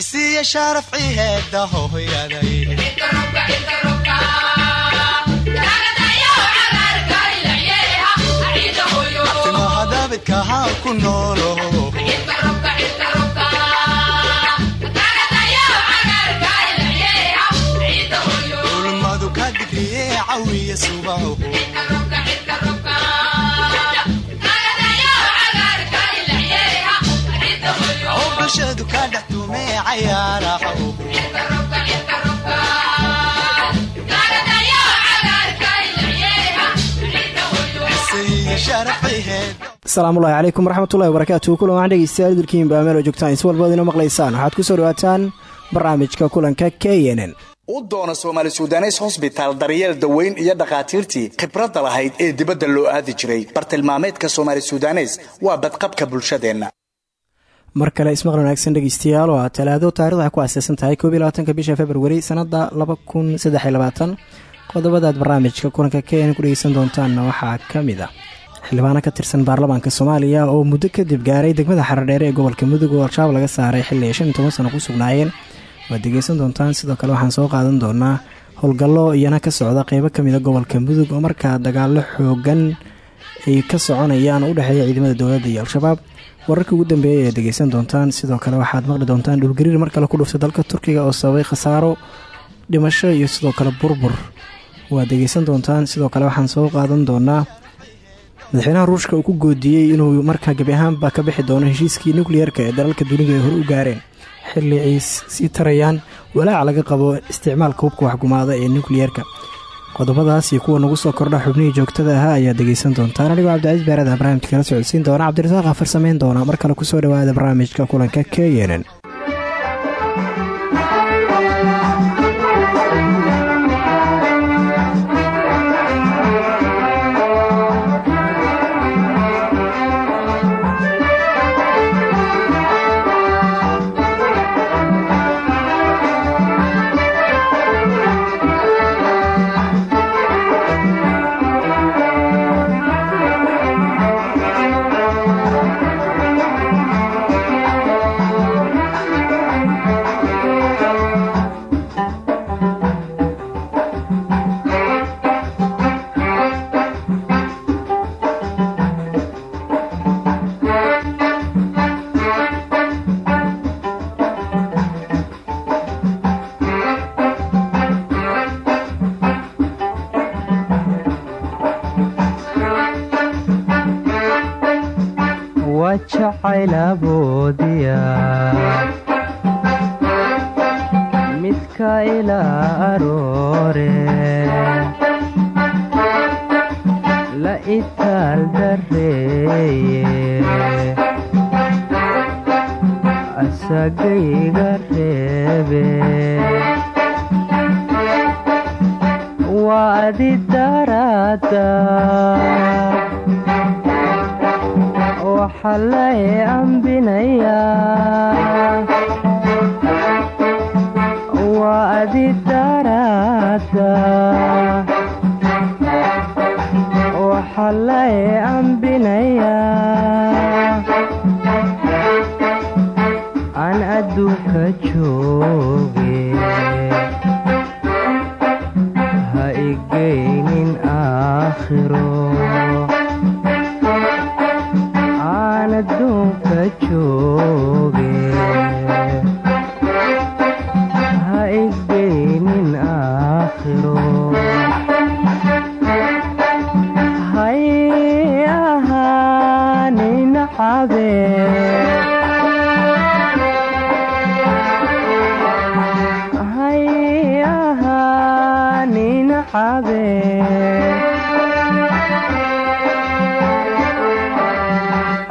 isiya sharafci heeda hooyaday timahadabidkahaan ku noolo. Ulmadu ka digriye cawiya subaho asalaamullahi calaykum waraxmatullahi wabarakaatu kulan waxaan dhegeystayaal idilkiin baa meel oo joogtaan. Is walbaad ina maqlaysaan. Waxaad ku soo dhawaataan barnaamijka kulanka k n doona soomaali sudanes hosbitaal daryeel daweyn iyo dhakhaatiirtii khibradda lahayd ee dibadda loo aadi jiray. Bartilmaameedka soomaali sudanes waa badqabka bulshadeenna mar kale ismaqal wanaagsan dhegeystayaal oo talaado taarikhda waxay ku aaseysan tahay koob iyo bisha februari sanada laba kun saddex iyo labaatan. Qodobadaad barnaamijka kulanka k n ku dhegeysan doontaanna waxaa ka mid ah. Ka tirsan baarlamaanka soomaaliya oo muddo kadib gaaray degmada xaradheere ee gobolka mudug oo al-shabaab laga saaray xilli ay shan iyo toban sano ku sugnaayeen. Waad dhegeysan doontaan sidoo kale waxaan soo qaadan doonaa howlgallo iyana ka socda qeybo kamida gobolka mudug oo markaa dagaalo xoogan ay ka soconayaan u dhexeeya ciidamada dowladda iyo al-shabaab wararka ugu dambeeyay ayaad dhegeysan doontaan sidoo kale waxaad maqli doontaan dhulgariir mar kale ku dhuftay dalka turkiga oo sababay khasaaro dhimasho iyo sidoo kale burbur. Waad dhegeysan doontaan sidoo kale waxaan soo qaadan doonaa madaxweynaha ruushka uu ku goodiyey inuu markaa gebi ahaanba ka bixi doono heshiiskii nukliyeerka ee dalalka dunidu ay hore u gaareen. Xilli ay sii tarayaan walaac laga qabo isticmaalka hubka waxgumaada ee nukliyeerka qodobadaas iyo kuwa nagu soo kordha xubnihii joogtada ahaa ayaad dhegeysan doontaan anigoo cabdicaiis beerada barnaamijka kala socodsiin doona cabdirasaaq afar samayn doona mar kale ku soo dhawaada barnaamijka kulanka k yenen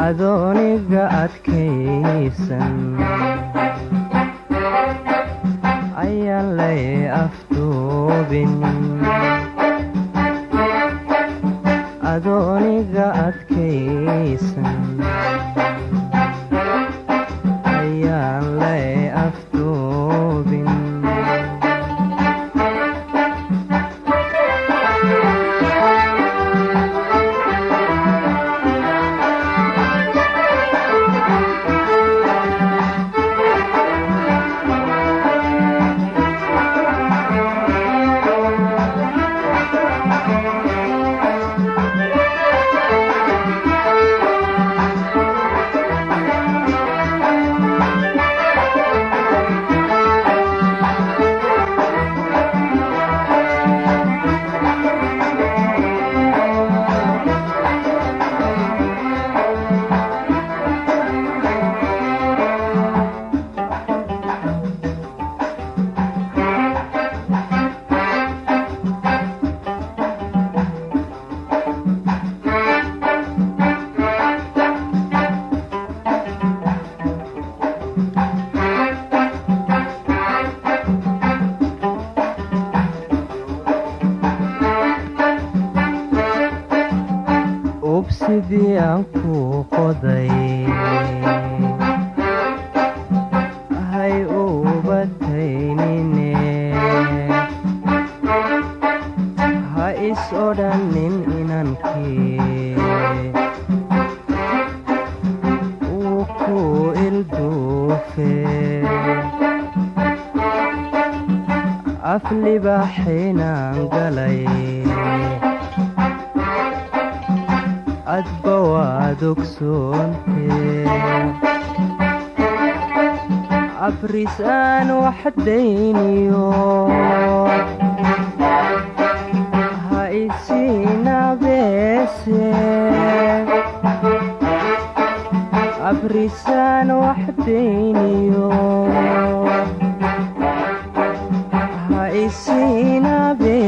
adooniga adkaysan. Ayaan lay afduubin adooniga adkaysan abrisaan ha isinabeese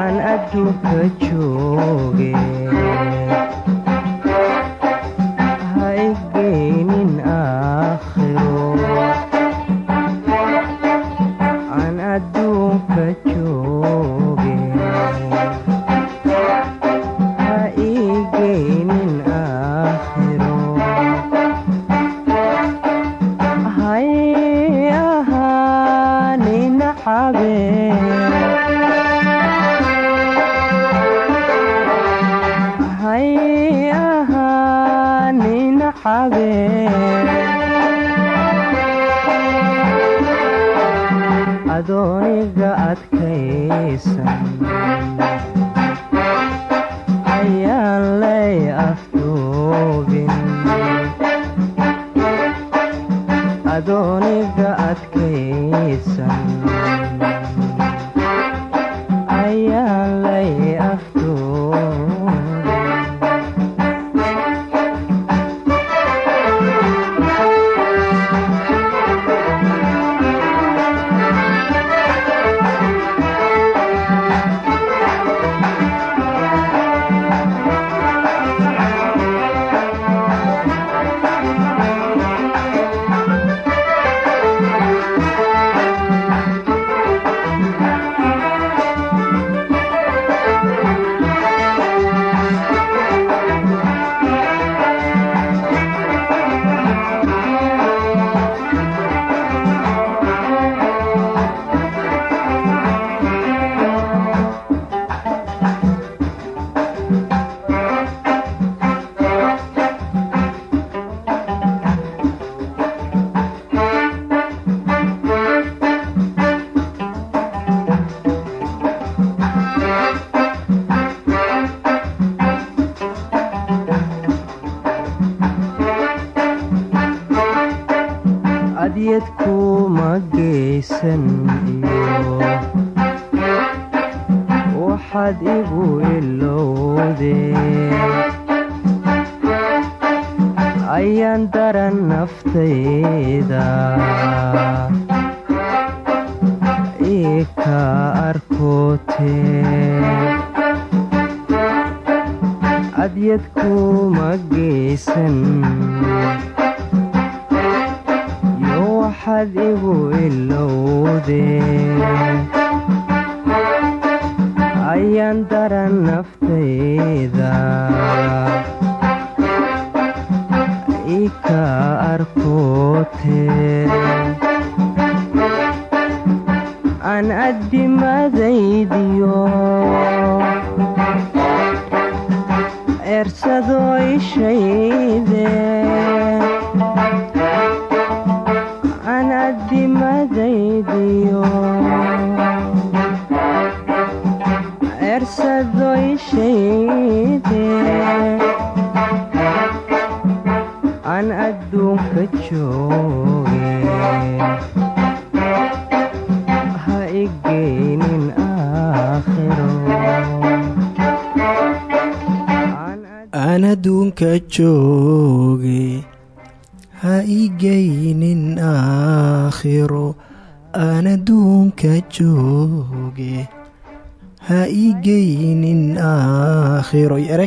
aan adduunka jooge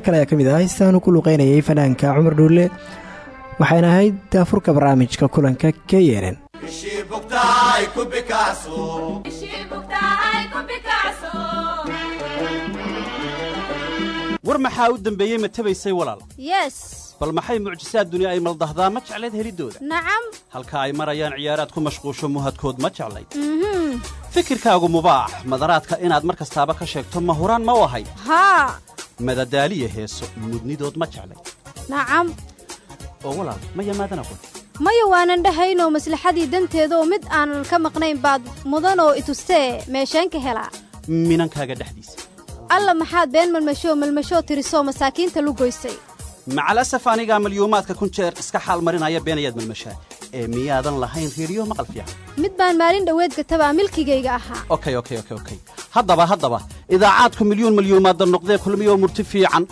kale ayaa ka mid ah heystaanu ku luqeynayay fanaanka cumar dhuulle waxayna ahayd daafurka barnaamijka kulanka k yenen ishii bugtahay ku bikacso war maxaa u dembeeyey ma tabaysay walaal? Yes. Bal maxay mucjisaad duni ay maldahdaa? Ma jeclayd heliddooda nacam. Halka ay marayaan ciyaaraad ku mashquusho muhadkood ma jeclayd? Mhm. Fikirkaagu mubaax madaraadka inaad mar kastaaba ka sheegto ma huraan ma u ahay? Haa madadaaliya heeso mudnidood ma jeclayd nacam oo walaal ma yamaadana qod maya waanan dhahaynoo maslaxadii danteeda oo mid aanan ka maqnayn baad mudanoo itustee meesheen ka helaa. Minankaaga dhexdiisa. Alla maxaad been malmashoo malmashoo tirisoo masaakiinta lugoysay macalasaf anigaa malyuumaadka kun jeer iska xaal marinaya beenayaad malmashaa. Ee miyaadan lahayn reeriyo maqal fiican. Mid baan maalin dhoweed gatabaa milkigayga ahaa haddaba haddaba. Idaacaadku milyuun malyuumaadda noqdee kulmiyoo murti fiican.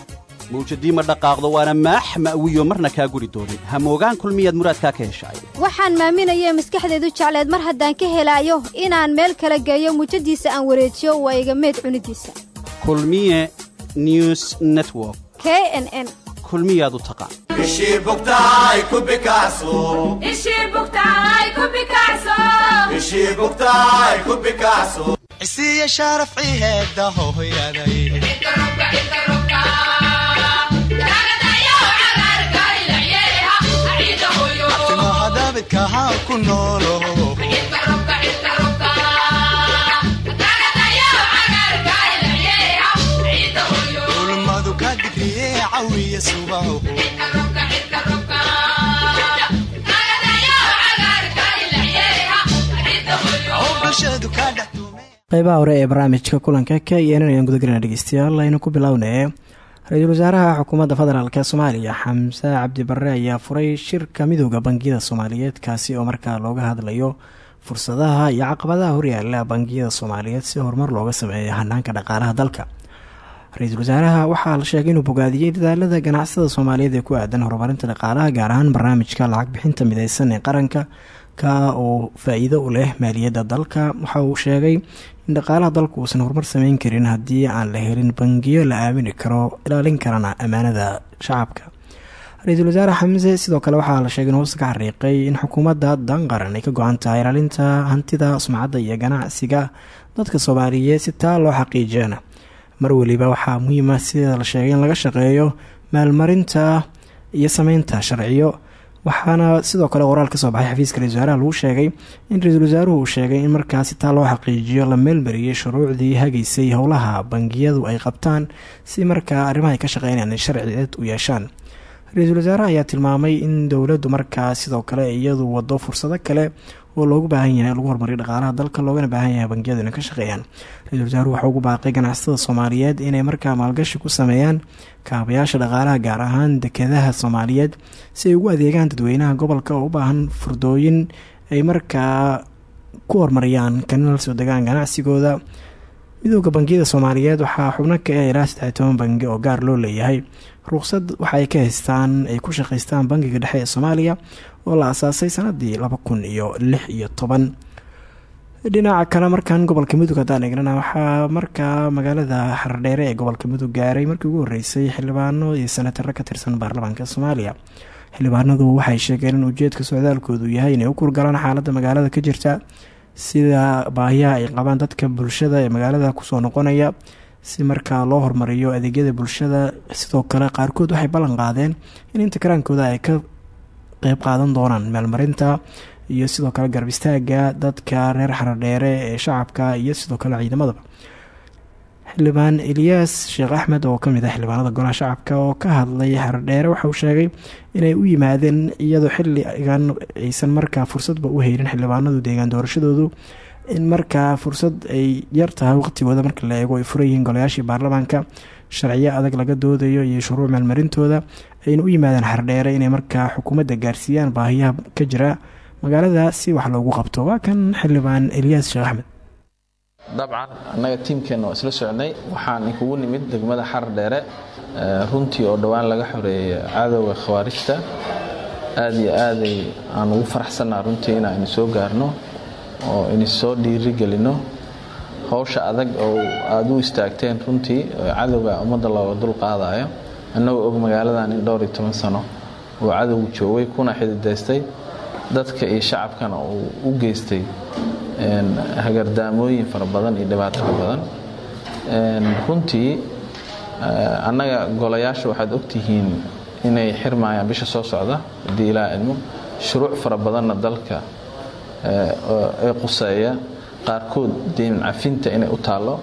Mawjadii ma dhaqaaqdo waana maax ma'wiyo marna kaa guri doonin hamoogaan kulmiyaad muraadkaa ka heshaay waxaan maaminayee maskaxdeedu jecleed mar haddaan ka helaayo inaan meel kala geeyo muujadiisa aan wareejiyo waa iga meed cunidiisa. Kulmiye news network. K n n kulmiyaad u taqaan bugtaay ku bikacso ishii bugtaay ku qeybaha hore ee barnaamijka kulanka k n n ayaan gudagelina dhegeystayaal aynu ku bilownee ra'iisul wasaaraha xukuumadda federaalk soomaaliya xamse cabdi barre ayaa furay shirka midooda bangiyada soomaaliyeed kaasi oo markaa looga hadlayo fursadaha iyo caqabadaha horyaala bangiyada soomaaliyeed si horumar looga sameeyo hanaanka dhaqaalaha dalka. Ra'iisul wasaaraha waxaa la sheegay inuu bogaadiyey dadaalada ganacsatada soomaaliyeed ee ku aadan horumarinta dhaqaalaha gaar ahaan barnaamijka lacag bixinta mideysan ee qaranka ka oo faa-iido u leh maaliyadda dalka. Waxa uu sheegay in dhaqaalaha dalku uusan horumar sameyn karin haddii aan la helin bangiyo la aamini karo ilaalin karana ammaanada shacabka. Ra'iisul wasaare xamse sidoo kale waxaa la sheegay in hoos ka xariiqay in xukuumadda danqaran ay ka go-an ilaalinta hantida sumcadda iyo ganacsiga dadka soomaaliyeed si taa loo xaqiijiyana mar weliba waxaa muhiima sida la sheegay in laga shaqeeyo maalmarinta iyo sameynta sharciyo waxaana sidoo kale qoraal ka soo baxay xafiiska ra'isul wasaaraha lagu sheegay in ra'iisul wasaaruhu uu sheegay in markaasi taa loo xaqiijiyo la meelmariyey shuruucdii hagaysay howlaha bangiyadu ay qabtaan si markaa arrimaha ay ka shaqeynayaan ay sharciyeed u yeeshaan. Ra'iisul wasaaraha ayaa tilmaamay in dowladdu markaa sidoo kale iyadu wado fursado kale oo loogu baahan yahay in lagu horumariyo dhaqaalaha dalka loogana baahan yahay bangiyadu inay ka shaqeeyaan. Ra'iisul wasaaruhu waxaa ugu baaqay ganacsatada soomaaliyeed inay markaa maalgashi ku sameeyaan kaabayaasha dhaqaalaha gaar ahaan dekedaha soomaaliyeed si ay ugu adeegaan dadweynaha gobolka oo u baahan furdooyin ay markaa ku horumariyaan kana la soo degaan ganacsigooda. Midooda bangiyada soomaaliyeed waxaa xubno ka ah ilaa toban bangi oo gaar loo leeyahay ruqsad waxa ka haystaan ay ku shaqaystaan bangiga dhexe ee soomaaliya oo la asaasay sanadii laba kun iyo lix iyo toban. Dhinaca kale markan gobolka mudug haddaan eegnana waxaa markaa magaalada xardheere ee gobolka mudug gaaray markii ugu horeysay xildhibaano iyo senataro ka tirsan baarlamaanka soomaaliya. Xildhibaanadu waxay sheegeen in ujeedka socdaalkoodu yahay inay u kurgalaan xaaladda magaalada ka jirta sida baahiyaha ay qabaan dadka bulshada ee magaalada ku soo noqonaya si markaa loo horumariyo adeegyada bulshada sidoo kale qaarkood waxay ballan qaadeen in inta karaankooda ay ka qeyb qaadan doonaan meelmarinta iyo sidoo kale garab istaaga dadka reer xaradheere ee shacabka iyo sidoo kale ciidamadaba xildhibaan eliyaas sheekh axmed oo ka mid ah xildhibaanada golaha shacabka oo ka hadlay xaradheere waxa uu sheegay inay u yimaadeen iyadoo xilligan aysan markaa fursadba u heynin xildhibaanadu deegaan doorashadoodu in markaa fursad ay yar tahay waqtigooda marka la eego ay furan yihiin golayaashii baarlamaanka sharciyo adag laga doodayo iyo shuruuc meelmarintooda ayna u yimaadeen xardheere inay markaa xukuumadda gaarsiiyaan baahiyaha ka jira magaalada si wax loogu qabto. Waa kan xildhibaan eliyaas sheekh axmed. Dabcan annaga tiimkeenna waa isla socnay waxaan inkugu nimid degmada xarar dheere runtii oo dhowaan laga xoreeyay cadowga khawaarijta. Aad iyo aaday aan ugu faraxsannaa runtii inaan ini soo gaarno oo ini soo dhiiri gelino howsha adag oo aada u istaagteen runtii cadowga ummadda looga dul qaadayo annagoo og magaaladan in dhowr iyo toban sano uu cadowgu joogay kuna xididaystay dadka iyo shacabkana uu u geystay hagardaamooyin fara badan iyo dhibaato badan. Runtii Eh, annaga golayaasha waxaad ogtihiin inay xirmayaan bisha soo socda haddii ilaa idmo shuruuc fara badanna dalka ee quseeya. Qaarkood deyn cafinta inay u taallo.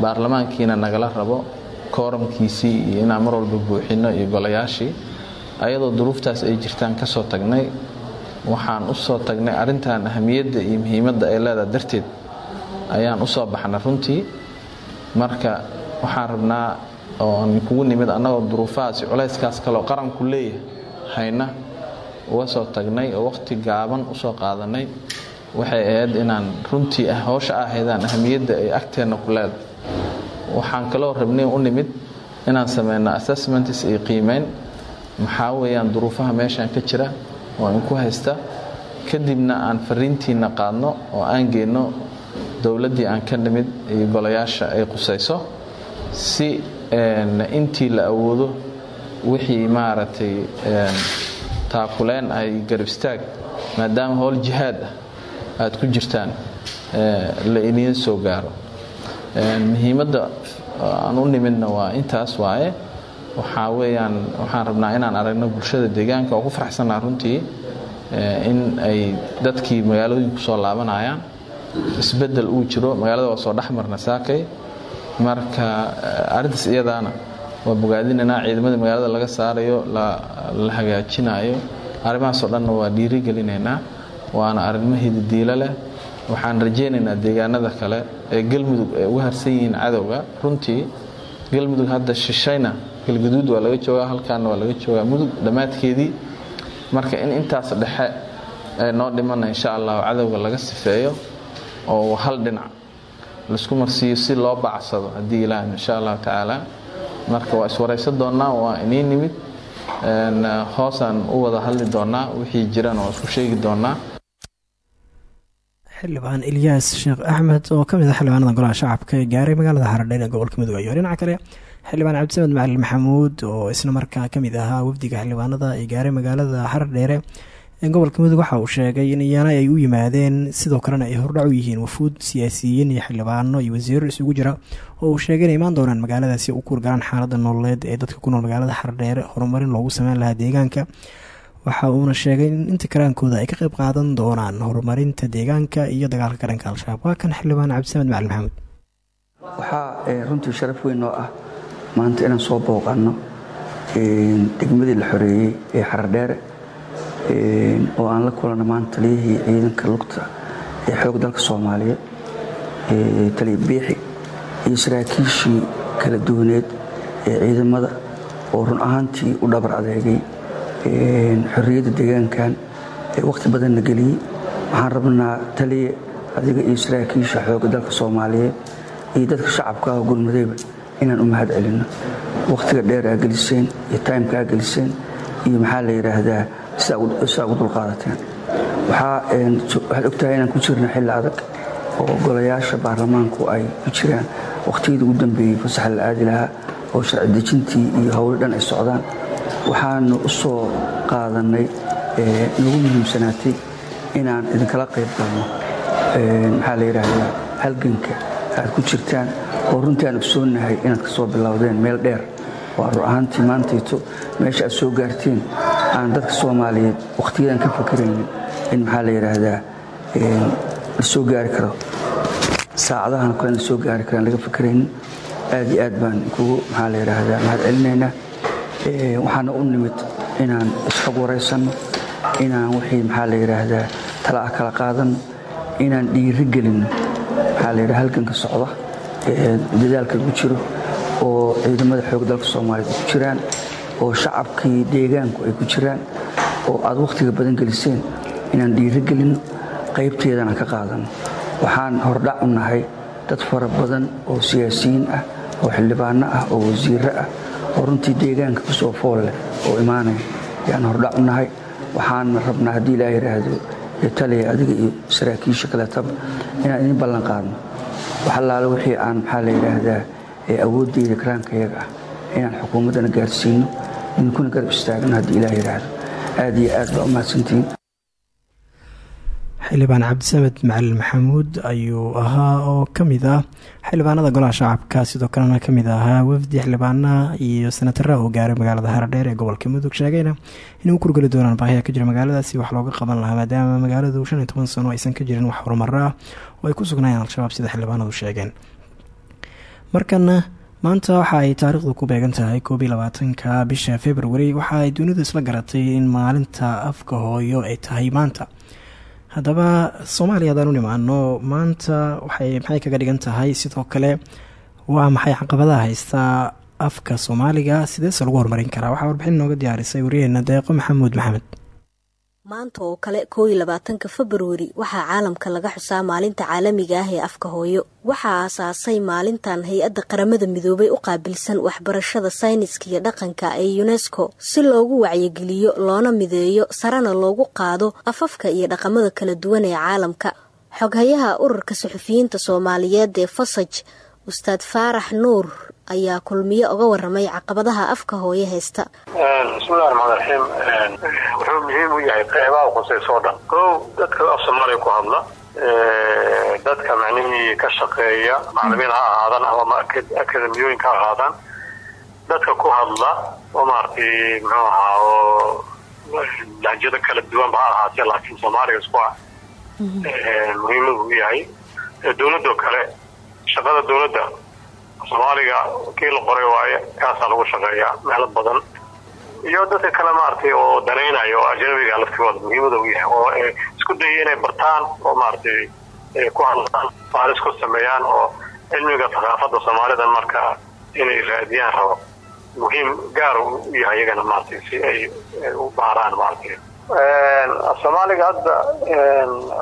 Baarlamaankiina nagala rabo. Kooramkiisii iyo inaan mar walba buuxino iyo golayaashii. Ayadoo duruuftaas ay jirtaan ka soo tagnay waxaan u soo tagnay arrintan ahamiyadda iyo muhiimadda ay leedahay darteed. Ayaan u soo baxnay runtii. Marka waxaan rabnaa oo aan kugu nimid annagoo duruufahaas iyo culayskaas kaleoo qaranku leeyahay hayna uga soo tagnay oo waqti gaaban u soo qaadanay waxay ahayd inaan runtii ah howsha ahaydaan ahamiyadda ay agteenna ku leedahay waxaan kaloo rabnay u nimid inaan sameyno assessments iyo qiimeyn. Maxaa weeyaan duruufaha meeshan ka jira oo inku haysta. Kadibna aan fariintiina qaadno oo aan geyno dowladdii aan ka nimid iyo golayaasha ay qusayso si intii la awoodo wixii maaragtay taakuleen ay garab istaag maadaama howl jihaad ah aad ku jirtaan la idiin soo gaaro. Muhiimadda aan u nimidna waa intaas waaye waxaa weeyaan waxaan rabnaa inaan aragno bulshada deegaanka oo ku faraxsanaa runtii in ay dadkii magaalooyinku soo laabanayaan. Isbeddel uu jiro magaalada waa soo dhex marna saakay. Marka arrintaas iyadaana waa bogaadinaynaa ciidamadii magaalada laga saarayo la hagaajinayo arrimahaasoo dhanna waa dhiirigelinaynaa waana arrimo hididiilo leh. Waxaan rajaynaynaa deegaanada kale ee galmudug ay uga harsan yihiin cadowga. Runtii galmudug hadda shishayna galgaduud waa laga joogaa halkaana waa laga joogaa mudug dhammaadkeedii. Marka in intaas dhexe ay noo dhimana insha allahu cadowga laga sifeeyo oo hal dhinac la isku marsiiyo si loo bacsado haddii ilaah insha allahu tacaala marka waa iswaraysan doonaa waa inii nimid. Hoosaan u wada hadli doonaa wixii jirana waa isku sheegi doonaa. Xildhibaan ilyaas sheekh axmed oo ka mid ah xildhibaanada golaha shacabka ee gaaray magaalada haradheyn ee gobolka mudug ayo dhinaca kale. Xildhibaan cabdisamed macalin maxamuud oo isna markaa ka mid ahaa wafdiga xildhibaanada ee gaaray magaalada haradheere ee gobolka mudug waxa uu sheegay in iyana ay u yimaadeen sidoo kalena ay hordhac u yihiin wafuud siyaasiyiin iyo xildhibaano iyo wasiiro isugu jira oo uu sheegay inay imaan doonaan magaaladaasi u kurgalaan xaalada nololeed ee dadka ku nool magaalada haradheere horumarin loogu sameyn lahaa deegaanka. Waxa uuna sheegay in inta karaankooda ay ka qayb qaadan doonaan horumarinta deegaanka iyo dagaalka garanka al-shabaab. Waa kan xildhibaan cabdisamed macalin maxamuud. Waxaa eh, runtii sharaf weyn oo ah maanta inaan soo booqanno een, degmadii la xoreeyey ee xaradheere een, oo aan la kulanno maanta taliyihii ciidanka lugta ee xoog dalka soomaaliyeed ee taliya biixi iyo saraakiishii kala duwaneed ee ciidamada oo run ahaantii u dhabar adeegay een, xorriyadda deegaankan ee wakhti badanna geliyey. Waxaan rabnaa taliya adiga iyo saraakiisha xooga dalka soomaaliyeed iyo dadka shacabka ah gurmadeyba inaan u mahad celinno wakhtiga dheer aa geliseen iyo taymka aa geliseen iyo maxaa la yidhaahdaa sidaa ugu- dulqaadateen waxaad ogtahay inaan ku jirna xilli adag oo golayaasha baarlamaanku ay ku jiraan. Wakhtiyadii ugu dambeeyey fasaxa la aadi lahaa oo sharci dejintii iyo howlo dhan ay socdaan. Waxaanu u soo qaadannay nagu muhiimsanaatay inaan idinkala qayb galno. Maxaa la yidhaahdaa halganka aad ku jirtaan oo runtii aan ogsoonnahay inaad ka soo bilowdeen meel dheer. Waa rur ahaantii maantayto meesha aad soo gaarteen aan dadka soomaaliyeed wakhtiyadan ka fakaraynin in maxaa la yidhaahdaa la soo gaari karo. Saacadahan kale la soo gaari karaan laga fakaraynin aad iyo aad baan kugu maxaa la yidhaahdaa mahad celinaynaa waxaana u nimid inaan isxog waraysanno inaan wixii maxaa la yidhaahdaa tala ah kala qaadanno inaan dhiiri gelinno maxaa la yidhaha halganka socda dadaalka lagu jiro oo ciidamada xoog dalka soomaaliyeed ku jiraan oo shacabkii deegaanku ay ku jiraan oo aad wakhtiga badan geliseen inaan dhiiri gelinno qaybteedana ka qaadanno waxaan hordhac u nahay dad fara badan oo siyaasiyiin ah oo xildhibaano ah oo wasiirro ah oo runtii deegaanka ku soo fool leh oo imaanaya. Yaan hordhac u nahay waxaan rabnaa haddii ilaa yidhaahdo iyo taliya adiga iyo saraakiisha kaleetaba inaan idin ballan qaadno. Wax allaale wixii aan maxaa la yidhaahdaa ee awooddeyda karaankayaga ah inaan xukuumaddana gaarsiino idinkuna garab istaagno haddii ilaah yidhaahdo. Aad iyo aad baa u mahadsantihiin xildhibaan cabdisamed macalin maxamuud ayuu ahaa oo ka mid ah xildhibaanada golaha shacabka sidoo kalena ka mid ahaa wafdi xildhibaanaha iyo senataraha uu gaaray magaalada haradheer ee gobolka mudug. Sheegayna inay u kurgeli doonaan baahiya ka jira magaaladaasi wax looga qaban lahaa maadaama magaaladu shan iyo toban sano aysan ka jirin wax horumaro ah oo ay ku sugnaayeen al-shabaab sida xildhibaanadu sheegeen. Markana maanta waxa ay taariikhdu ku beegan tahay koob iyo labaatanka bisha februari waxa ay dunidu isla garatay in maalinta afka hooyo ay tahay maanta. Haddaba soomaaliya haddaan u maanta waxay maxay kaga dhigan tahay? Sidoo kale waa maxay caqabadaha haystaa afka soomaaliga? Sideese lagu horumarin karaa. Waxaa warbixin nooga diyaarisay wariyaheena deeqo maxamuud maxamed maanta oo kale koow iyo labaatanka februari waxaa caalamka laga xusaa maalinta caalamiga ah ee afka hooyo. Waxaa aasaasay maalintan hay'adda qaramada midoobay u qaabilsan waxbarashada sayniska iyo dhaqanka ee yunesko si loogu wacyigeliyo loona mideeyo sarena loogu qaado afafka iyo dhaqamada kala duwan ee caalamka. Xoghayaha ururka suxufiyiinta soomaaliyeed ee fasaj ustaad faarax nuur ayaa kulmiye uga waramay caqabadaha afka hooyo haysta. Bismillahi raxmaan raxiim wuxuu muhiim u yahay qeybaha qusayso o dhan. Kow dadka af soomaaliya ku hadla. Dadka macnihii ka shaqeeya macalimiin ha ahaadaan ama akademiyooyinka ha ahaadaan dadka ku hadla oo maaragtay muxuu ahaa oo lahjado kala duwanba ha ahaatee laakiin soomaaliga isku ah. Muhiimadu u yahay. Dowladoo kale shaqada dowladda soomaaliga kii la qoray waaye kaasaa lagu shaqeeyaa meelo badan. Iyo dadka kale maaragtay oo danaynaya oo ajnabiga laftigooda muhiimada u yahay oo isku dayay inay bartaan oo maaragtay ku hadlaan baaris ku sameeyaan oo cilmiga thaqaafada soomaalida marka inay raadiyaan rabo. Muhiim gaar u yahay iyagana maaragtay si ay u baaraan maaragtay. Soomaaliga hadda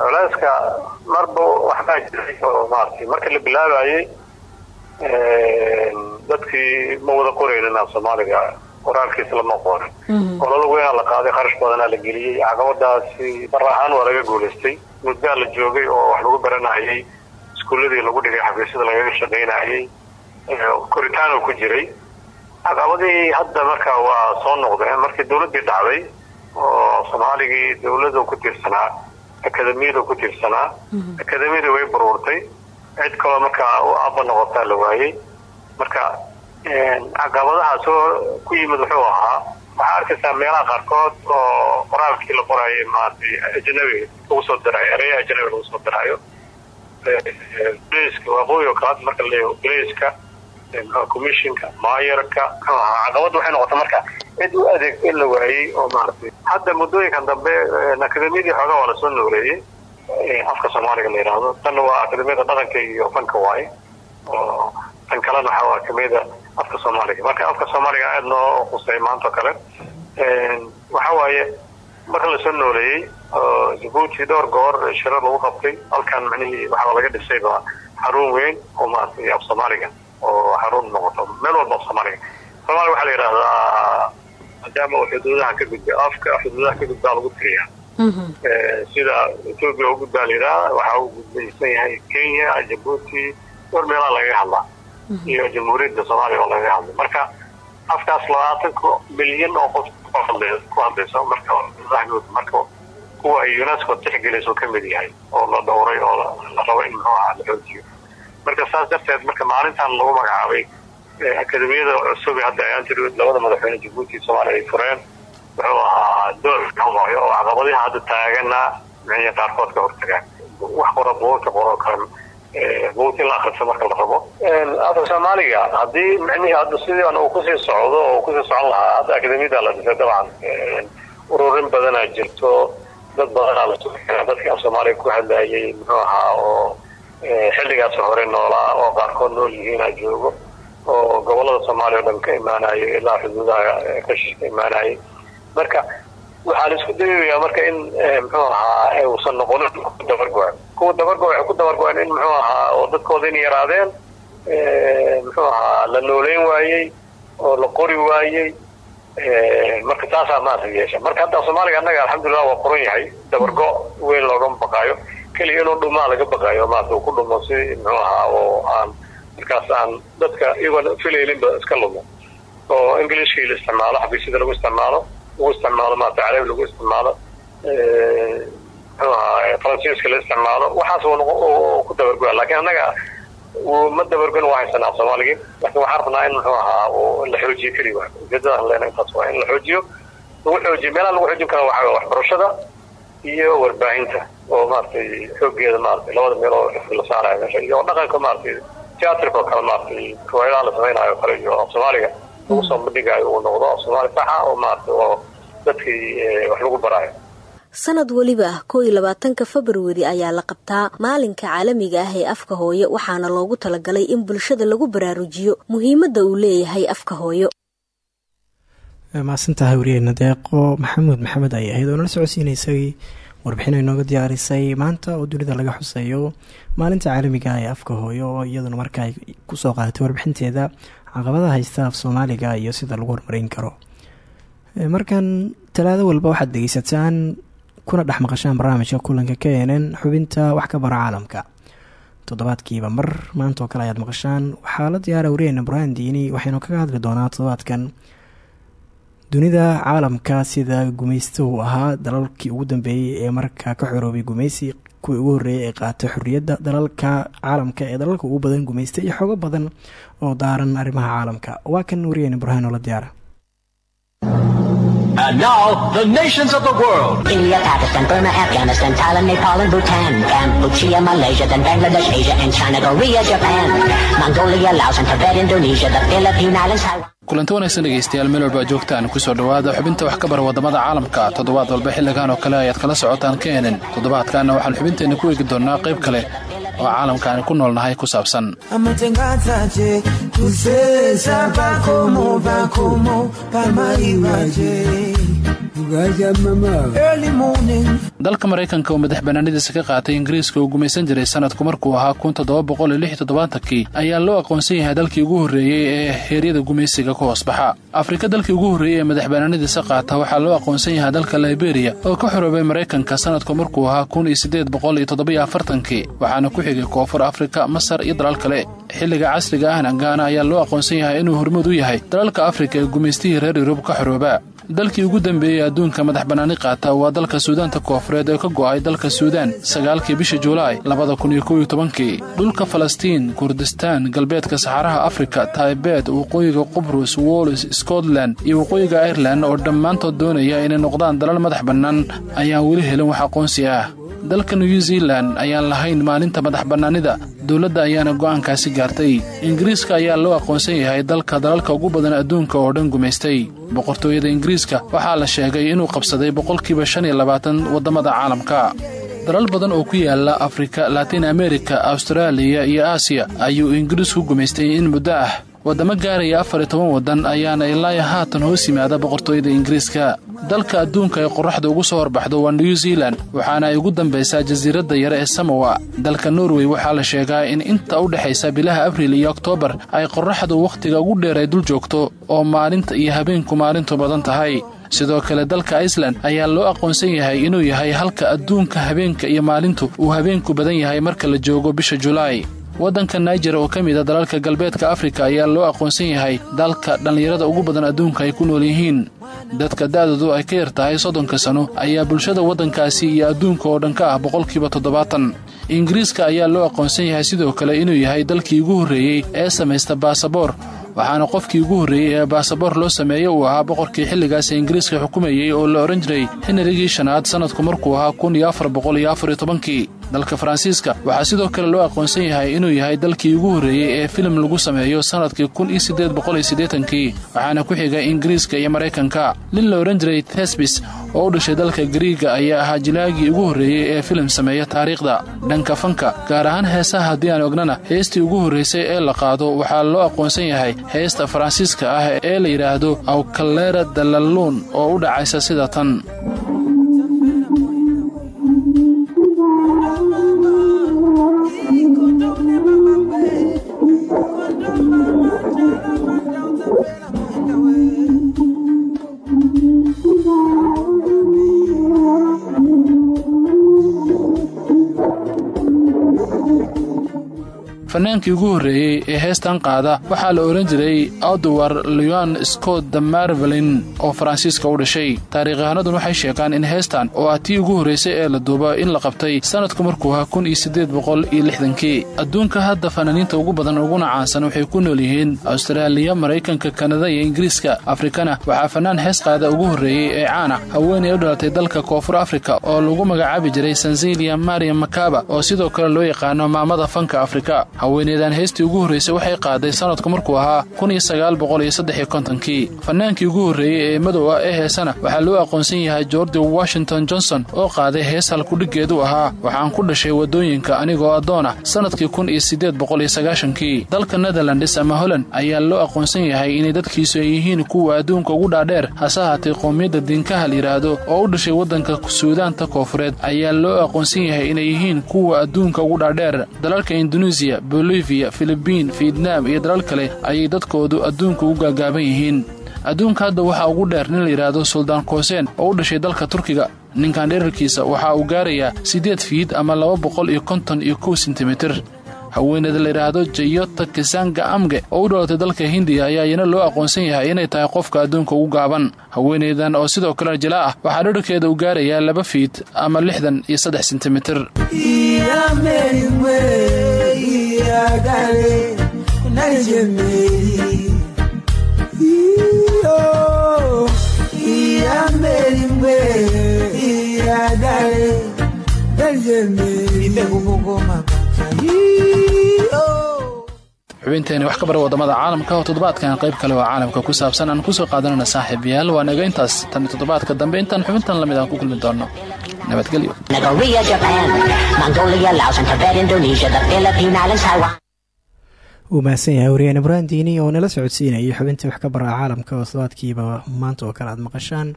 culeyska marba waxbaa jiray oo maaragtay marka la bilaabayay dadkii ma wada qoraynin af soomaaliga qoraalkiisa lama qorin. Ololo weynaa la qaaday kharash badanaa la geliyey caqabadaasi mar ahaan waa laga guulaystay muddaa la joogay oo wax lagu baranayay iskuuladii lagu dhigay xafiisyada lagaga shaqaynayay koritaano ku jiray. Caqabadii hadda marka waa soo noqdeen markii dowladdii dhacday oo soomaaligii dowladda ku tiirsanaa akademiyada ku tiirsanaa akademiyadii way burburtay cid kaloo markaa u aaba noqotaa la waayey marka caqabadaha soo ku yimid wuxuu ahaa waxaa arkaysaa meelaha qaarkood oo qoraalkii la qoraayo maaragtay ajnabi lagu soo diraayo ereya ajnabi lagu soo diraayo blaiska waqooyi oo kale marka la leeyaho blaiska commissionka maayarka caqabadda waxay noqotay. Marka cid u adeegto in la waayey oo maaragtay hadda muddooyinkan dambe akademiyadii xoogaa waa la soo nooleeyey afka soomaaliga la yidhaahdo tanna waa akademiyada dhaqanka iyo fanka waaye oo tan kalena waxaa akademiyada afka soomaaliga. Marka afka soomaaliga aada noo khusay maanta o kale waxa waaye marka la soo nooleeyey oo jabuuti dhowr goor shirar lagu qabtay halkan macnihii waxaa laga dhisayba xarun weyn oo maaragtay af soomaaliga oo xarun noqoto meel walba af soomaaliga. Soomaaliga waxaa la yidhahdaa maadaama uu xuduudaha ka gudba afka xuduudaha ka gudbaa lagu tiriyaa sida etoobiya u gudbaa layidhaha waxaa uu gudbaysan yahay kenya jabuuti dhowr meelaha lagaga hadlaa iyo jamhuuriyadda soomaaliya oo lagaga hadlay marka afkaas labaatanka milyan oo qof ku hadlayso marka marka kuwa ay unesco tixgelayso ka mid yahay oo la dhowray oo la rabo in muxuu ahaa la xoojiyo. Marka saas darteed marka maalintan lagu magacaabay akademiyada cusub hadda ayaanti labada madaxweyne jabuuti soomaaliya ay fureen wuxuu ahaa qaarkood ka wax qora buugta qoro akhriso marka la rabo. Afka soomaaliga ku sii socdo oo ku sii socon ururin badanaa jirto dad badanaa la sugaa dadkii af soomaaliga ku hadlayay muxuu oo xilligaas hore noolaa oo qaarkood nool yihiinaa joogo oo gobollada soomaaliya o dhan ka imaanayo ilaa xuduudaha kashish ka imaanayay marka waxaa la isku dayayaa marka in muxuu ahaa uusan noqonin ku dabargo-an. Kuwa dabargo waxay ku dabargo-een in muxuu ahaa oo dadkooda in yaraadeen muxuu ahaa la nooleyn waayey oo la qori waayey marka taasaa maanta yeesha. Marka hadda soomaaliga annaga alxamdulilah waa qoran yahay dabargo weyn loogama baqaayo. Keliya inuu dhumaa laga baqaayo maanta uu ku dhumo si muxuu ahaa oo aan markaas aan dadka iyagoon filayninba iska lumo. Oo ingiliishkii la isticmaalo xafiisyada lagu isticmaalo lagu isticmaalo maarata carabi lagu isticmaalo muxuu ahaa faransiiska la isticmaalo. Waxaas uu uu ku dabargoya laakiin annaga uu ma dabargoyn waa haysanaa soomaaligii laakiin waxaan rabnaa in muxuu ahaa uu in la xoojiyo keliya. Waa ujeedadaan leena intaas waa in la xoojiyo. Lagu xoojiyo meelaha lagu xoojin kara waxaa waxbarashada iyo warbaahinta oo maaragtay xoogeeda maaragtay labada meel oo xifdi la saarayo meesha iyo dhaqanka maaragtay teatrika oo kale maaragtay riwaayadaha la samaynayo oo kale iyo af soomaaliga lagu soo bandhigayo uu noqdo soomaali saxa oo maaragtay oo dadkii eh, wax lagu baraayo sanad weliba koo iyo labaatanka februari ayaa la qabtaa maalinka caalamiga ah ee afka hooyo waxaana loogu talagalay in bulshada lagu baraarujiyo muhiimadda uu leeyahay afka hooyo. Mahadsantahay wariyeena deeqo maxamuud maxamed ay ahayd oo nala socodsiineysay warbixin ay nooga diyaarisay maanta oo dunida laga xuseeyo maalinta caalamiga ah ee afka hooyo oo iyaduna marka ay ku soo qaadatay warbixinteeda caqabadaha haysta af soomaaliga iyo sida lagu horumarin karo. Eh, markan talaado walba waxaad dhegeysataan kuna dhex maqashaan barnaamijka kulanka k n n xubinta wax ka bara caalamka. Toddobaadkiiba mar maanta oo kale ayaad maqashaan. Waxaa la diyaara wariyeena burhaan diini waxaynu kaga hadli doonaa toddobaadkan. Dunida caalamka sida gumaystuhu ahaa dalalkii ugu dambeeyey ee markaa ka xoroobay gumaysi kuwii ugu horreeyay ee qaatay xorriyadda dalalka caalamka ee dalalka ugu badan gumaysta iyo xogo badan oo daaran arrimaha caalamka waa kan wariyeena burhaan oo la diyaara And now, the nations of the world. India, Pakistan, Burma, Afghanistan, Thailand, Nepal, and Bhutan, Cambodia, Malaysia, then Bangladesh, Asia, and China, Korea, Japan, Mongolia, Laos, and Tibet, Indonesia, the Philippine Islands, Taiwan. Kulanti wanaagsan dhegaystayaal meel walba joogtaan ku soo dhowaada xubinta wax ka bara waddamada caalamka. Toddobaad walba xilligan oo kale ayaad kala socotaan kenen toddobaadkaana waxaan xubinteenna ku eegi doonaa qayb kale oo caalamkaani ku noolnahay ku saabsan dalka maraykanka oo madax banaanidiisa ka qaatay ingiriiska uu gumaysan jiray sanadku markuu ahaa kun toddoba boqol iyo lix iyo toddobaankii ayaa loo aqoonsan yahay dalkii ugu horreeyey ee heeryada gumaysiga ka hoos baxa. Afrika dalkii ugu horreeyey ee madax banaanidiisa qaata waxaa loo aqoonsan yahay dalka liberia oo ka xoroobay maraykanka sanadku markuu ahaa kun iyo siddeed boqol iyo toddobiyo afartankii waxaana ku xigay koonfur afrika masar iyo dalal kale. Xilliga casriga ahna gaana ayaa loo aqoonsan yahay inuu hormuud u yahay dalalka afrika ee gumaystihii reer yurub ka xorooba dalkii ugu dambeeyey adduunka madax bannaani qaata waa dalka suudaanta koofureed ee ka go'ay dalka suudaan sagaalkii bisha julaay labada kun dhulka falastiin kurdistaan galbeedka saxaraha afrika taibeed waqooyiga qubrus wollis scotland iyo waqooyiga airelan oo dhammaantood doonaya inay noqdaan dalal madax bannaan ayaan weli helin wax aqoonsi ah dalka new zealan ayaan lahayn maalinta madax bannaanida dowladda ayaana go'aankaasi gaartay. Ingiriiska ayaa loo aqoonsan yahay dalka dalalka ugu badan adduunka oo dhan gumaystay. Boqortooyada ingiriiska waxaa la sheegay inuu qabsaday boqolkiiba shan labaatan waddamada caalamka. Dalal badan oo ku yaalla afrika latin amerika austraaliya iyo aasiya ayuu ingiriisku gumaystay in muddo ah waddamo gaaraya afar iyo toban waddan ayaana ilaa haatan hoos yimaada boqortooyada ingiriiska. Dalka adduunka ay qorraxda ugu soo horbaxdo waa new zealan waxaana ay ugu dambaysaa jasiiradda yare ee samowa dalka norway waxaa la sheegaa in inta u dhexaysa bilaha abriil iyo oktoobar ay qorraxdu wakhtiga ugu dheer dul joogto oo maalinta iyo habeenku maalintu badan tahay. Sidoo kale dalka iceland ayaa loo aqoonsan yahay inuu yahay halka adduunka habeenka iyo maalintu uu habeenku badan yahay marka la joogo bisha julaay waddanka naijer oo ka mid a dalalka galbeedka afrika ayaa loo aqoonsan yahay dalka dhallinyarada ugu badan adduunka ay ku nool yihiin. Dadka da'doodu ay ka yar tahay soddonka sano ayaa bulshada waddankaasi iyo adduunka oo dhan ka ah boqolkiiba toddobaatan. Ingiriiska ayaa loo aqoonsan yahay sidoo kale inuu yahay dalkii ugu horreeyey ee samaysta baasaboor waxaana qofkii ugu horreeyey ee baasaboor loo sameeyey uu ahaa boqorkii xilligaas ingiriiska xukumayey oo la odhan jiray henrigii shanaad sannadku markuu ahaa kun iyo afar boqol iyo afar tobankii dalka faransiiska. Waxaa sidoo kale loo aqoonsan yahay inuu yahay dalkii ugu horreeyey ee filim lagu sameeyo sannadkii kun iyo siddeed boqol iyo siddeetankii waxaana ku xiga ingiriiska iyo maraykanka nin la odhan jiray tesbis oo u dhashay dalka gariiga ayaa ahaa jilaagii ugu horreeyey ee filim sameeya taariikhda. Dhanka fanka gaar ahaan heesaha haddii aan ognana heestii ugu horraysay ee la qaado waxaa loo aqoonsan yahay heesta faransiiska ah ee la yidhaahdo awkalera dalalluun oo u dhacaysa sida tan fanaankii ugu horreeyey ee heestan qaada waxaa la odhan jiray outwar leon scott de marvelin oo faransiiska u dhashay. Taariikyahanadun waxay sheegaan in heestan oo ah tii ugu horraysay ee la duuba in la qabtay sanadku markuu ahaa kun iyo siddeed boqol adduunka hadda fanaaniinta ugu badan uguna caansan waxay ku nool yihiin awstaraaliya maraykanka kanada iyo ingiriiska. Afrikana waxaa fanaan hees qaada ugu horreeyey ee caana. Haweenay u dhalatay dalka koonfur afrika oo lagu magacaabi jiray sanzilia mariam makaba oo sidoo kale loo yaqaano maamada fanka afrika haweeneydan heestii ugu horraysay waxay qaaday sanadku markuu ahaa kontonkii. Fanaankii ugu horreeyey ee madow ah ee heesana waxaa loo aqoonsan yahay george washington johnson oo qaaday hees halkudhiggeedu ahaa. Waxaan ku dhashay waddooyinka anigoo addoon ah sannadkii kun iyo siddeed boqol iyo sagaashankii. Dalka netherlands ama holland ayaa loo aqoonsan yahay inay dadkiisu yihiin kuwa adduunka ugu dhaadheer. Hase ahaatee qoomiyadda diinkaha la yidhaahdo oo u dhashay waddanka suudaanta koofureed ayaa loo aqoonsan yahay inay yihiin kuwa adduunka ugu dhaadheer. Dalalka induneisiya boliviya filibiin fietnaam iyo dalal kale ayay dadkoodu adduunka ugu gaagaaban yihiin. Adduunka hadda waxaa ugu dheer nin la yidhaahdo suldaan kooseen oo u dhashay dalka turkiga. Ninkan dherarkiisa waxaa uu gaarayaa siddeed fiid ama laba boqol iyo konton iyo kow sentimitir. Haweeneyda la yidhaahdo jayota kisanga amge oo u dhalatay dalka hindiya ayaa iyana loo aqoonsan yahay inay tahay qofka adduunka ugu gaaban. Haweeneydan oo sidoo kale jila ah waxaa dherarkeeda uu gaarayaa laba fiid ama lixdan iyo saddex sentimitir naagale xubinteeni wax ka bara waddamada caalamka oo toddobaadkan qayb kale oo caalamka ku saabsan aan ku soo qaadanayna saaxiibayaal. Waa naga intaas tan toddobaadka dambe. Intaan xubintan la mid aan ku kulmi doonno nabadgelyo. Wuu mahadsan yahay wariyeen ibrahim diini oo nala socodsiinayay xubintii wax ka bara caalamka oo toddobaadkiiba maanta oo kale aad maqashaan.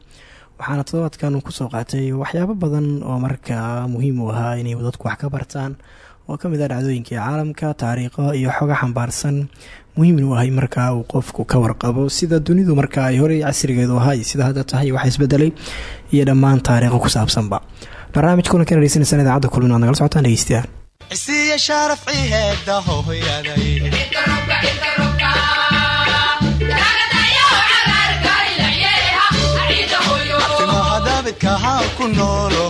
Waxaana toddobaadkan ku soo qaatay waxyaabo badan oo markaa muhiim u ahaa inay dadku wax ka bartaan oo ka mid ah dhacdooyinkii caalamka taariikho iyo xoga xambaarsan. Muhiimin u ahay markaa uu qofku ka warqabo sida dunidu markaa ay horey casrigeedu ahaa iyo sida hadda tahay wax isbedelay iyo dhammaan taariikho ku saabsanba. Barnaamij kulanka dhegeysanaysan idaacadda kulmin waad nagala socotaan dhegeystayaal. Isiya sharaf ciheeda hooyaday. Timaha daabidka haa ku noolo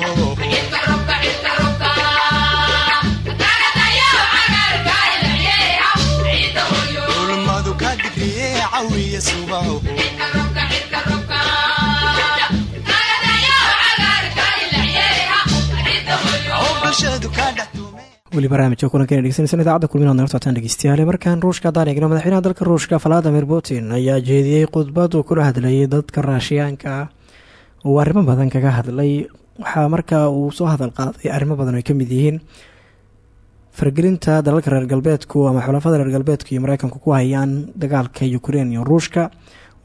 weli barnaamijka kulankan dhegeysanaysan idaacadda kulmin ad nagala socotaan dhegeystayaal markaan ruushka haddaan eegno madaxweynaha dalka ruushka valadimir putin ayaa jeediyey khudbad uu kula hadlayay dadka raashiyaanka ah uu arrimo badan kaga hadlay waxaa markaa uu soo hadal qaaday arrimo badan ay ka mid yihiin fargelinta dalalka reer galbeedku ama xulafada reer galbeedku iyo mareykanku ku hayaan dagaalka ukrein iyo ruushka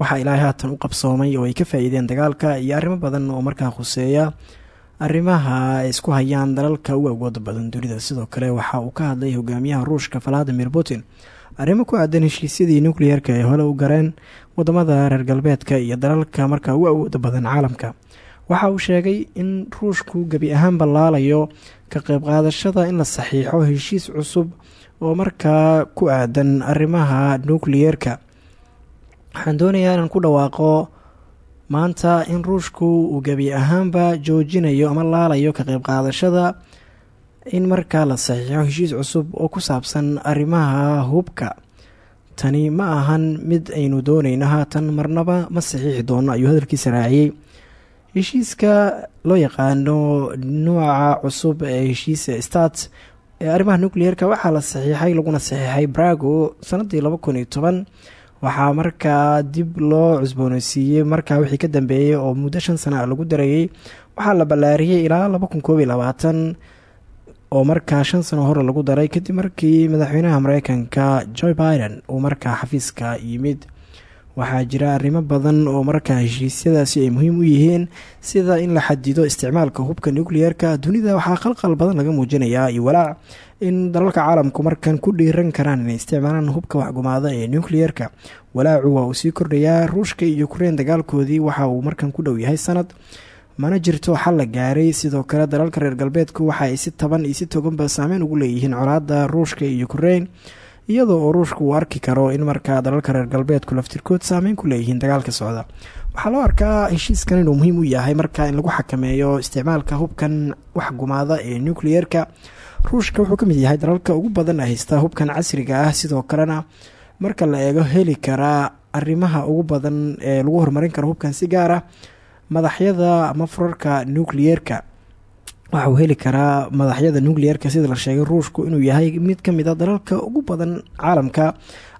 waxaa ilaahay haatan u qabsoomay oo ay ka faa-iideen dagaalka iyo arrimo badan oo markaa khuseeya arrimaha ay isku hayaan dalalka ugu awooda badan dunida. Sidoo kale waxa uu ka hadlay hogaamiyaha ruushka valadimir putin arrimo ku aadan heshiisyadii nucleer-ka ee hole u gareen waddamada reer galbeedka iyo dalalka markaa ugu awooda badan caalamka. Waxa uu sheegay in ruushku gebi ahaan ballaalayo ka qayb qaadashada in la saxiixo heshiis cusub oo markaa ku aadan arrimaha nucleer-ka waxaan doonayaa inaan ku dhawaaqo maanta in ruushku uu gebi ahaanba joojinayo ama laalayo ka qayb qaadashada in markaa la saxiixo heshiis cusub oo ku saabsan arrimaha hubka. Tani ma ahan mid aynu doonayno haatan marnaba ma saxiixi doono ayuu hadalkiisa raaciyey heshiiska loo yaqaano nuuca cusub ee heshiisa stat ee arrimaha nucleer-ka waxaa la saxiixay laguna saxiixay brago sanadii laba kun iyo toban. Markaa dib loo cusbooneysiiyey markaa wixii ka dambeeyey oo muddo shan sana a lagu darayey waxaa la ballaariyey ilaa laba kun koob iyo labaatan oo markaa shan sano hore lagu daray kadib markii madaxweynaha mareykanka joe biden uu markaa xafiiska yimid waxaa jira arrimo badan oo markaa heshiisyadaasi ay muhiim u yihiin sida in la xadido isticmaalka hubka nucleer-ka dunida waxaa qalqal badan laga muujinayaa iyo walaac in dalalka caalamku markan ku dhiiran karaan inay isticmaalaan hubka waxgumaada ee nucleer-ka walaacu waa uu sii kordhayaa ruushka iyo ukrein dagaalkoodii waxa uu markan ku dhow yahay sanad. Mana jirto xal la gaaray sidoo kale dalalka reer galbeedku waxa ay si taban iyo si toganba saameyn ugu leeyihiin colaada ruushka iyo ukrein iyadoo oo ruushka uu arki karo in markaa dalalka reer galbeedku laftirkood saameyn ku leeyihiin dagaalka socda. Waxaa loo arkaa heshiiskan inuu muhiim u yahay marka in lagu xakameeyo isticmaalka hubkan wax gumaada ee nucleer-ka ruushka wuxuu ka mid yahay dalalka ugu badan haysta hubkan casriga ah sidoo kalena marka la eego heli karaa arrimaha ugu badan ee lagu horumarin karo hubkan si gaar ah madaxyada ama furarka nucleer-ka waxa uu heli karaa madaxyada nucleer-ka sida la sheegay ruushku inuu yahay mid ka mid a dalalka ugu badan caalamka.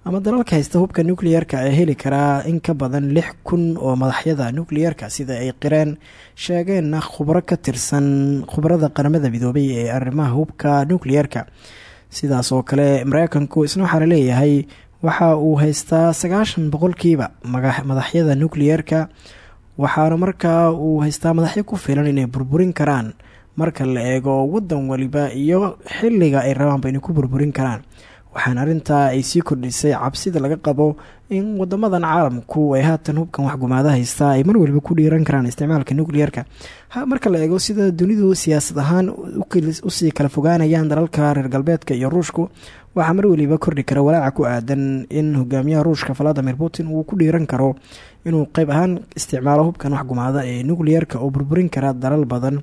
Ama dalalka haysta hubka nucleer-ka ee heli karaa in ka badan lix kun oo madaxyada nucleer-ka sida ay qireen sheegeenna khubro ka tirsan khubarada qaramada midoobay ee arrimaha hubka nucleer-ka sidaas oo kale mareykanku isna waxaa la leeyahay waxa uu haystaa sagaashan boqolkiiba madaxyada nucleer-ka waxaana markaa uu haystaa madaxyo ku filan inay burburin karaan marka la eego wadan waliba iyo xilliga ay rabaanba inay ku burburin karaan. Waxaana arrintaa ay sii kordhisay cabsida laga qabo in wadamadan caalamku ay haatan hubkan waxgumaada haystaa ay mar waliba ku dhiiran karaan isticmaalka nucleer-ka marka la eego sida dunidu siyaasad ahaan u sii kala fogaanayaan dalalka reer galbeedka iyo ruushku waxaa mar waliba kordhi kara walaaca ku aadan in hogaamiyaha ruushka valadimir putin uu ku dhiiran karo inuu qeyb ahaan isticmaalo hubkan waxgumaada ee nucleer-ka oo burburin kara dalal badan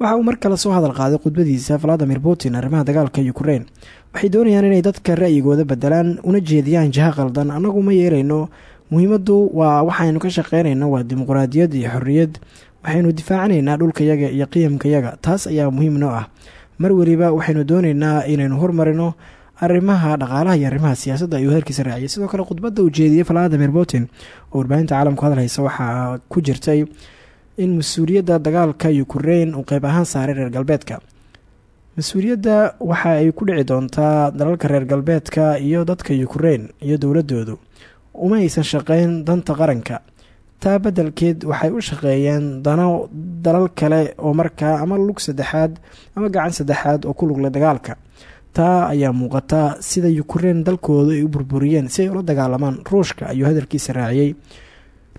waxa uu mar kale soo hadal qaaday khudbadiisa valadimir putin arrimaha dagaalka ukraine. Waxay doonayaan inay dadka ra'yigooda bedelaan una jeediyaan jaha qaldan annagu ma yeelayno muhiimaddu waa waxaynu ka shaqeynayno waa dimuqraadiyad iyo xorriyad. Waxaynu difaacanaynaa dhulkayaga iyo qiyamkayaga taas ayaa muhiim noo ah. Mar weliba waxaynu doonaynaa inaynu hormarino arrimaha dhaqaalaha iyo arrimaha siyaasadda ayuu heerkiisa raaciyay sidoo kale khudbadda uu jeediyey valadimir putin oo warbaahinta caalamku hadalhaysa waxaa ku jirtay in mas'uuliyadda dagaalka ukraine uu qeyb ahaan saaray reer galbeedka. Mas'uuliyadda waxa ay ku dhici doontaa dalalka reer galbeedka iyo dadka ukraine iyo dowladoodu uma aysan shaqeyn danta qaranka. Taa beddelkeed waxay u shaqeeyeen dano dalal kale oo markaa ama lug saddexaad ama gacan saddexaad oo ku lugle dagaalka. Taa ayaa muuqata sida ukraine dalkoodu ay u burburiyeen si ay ula dagaalamaan ruushka ayuu hadalkiisa raaciyey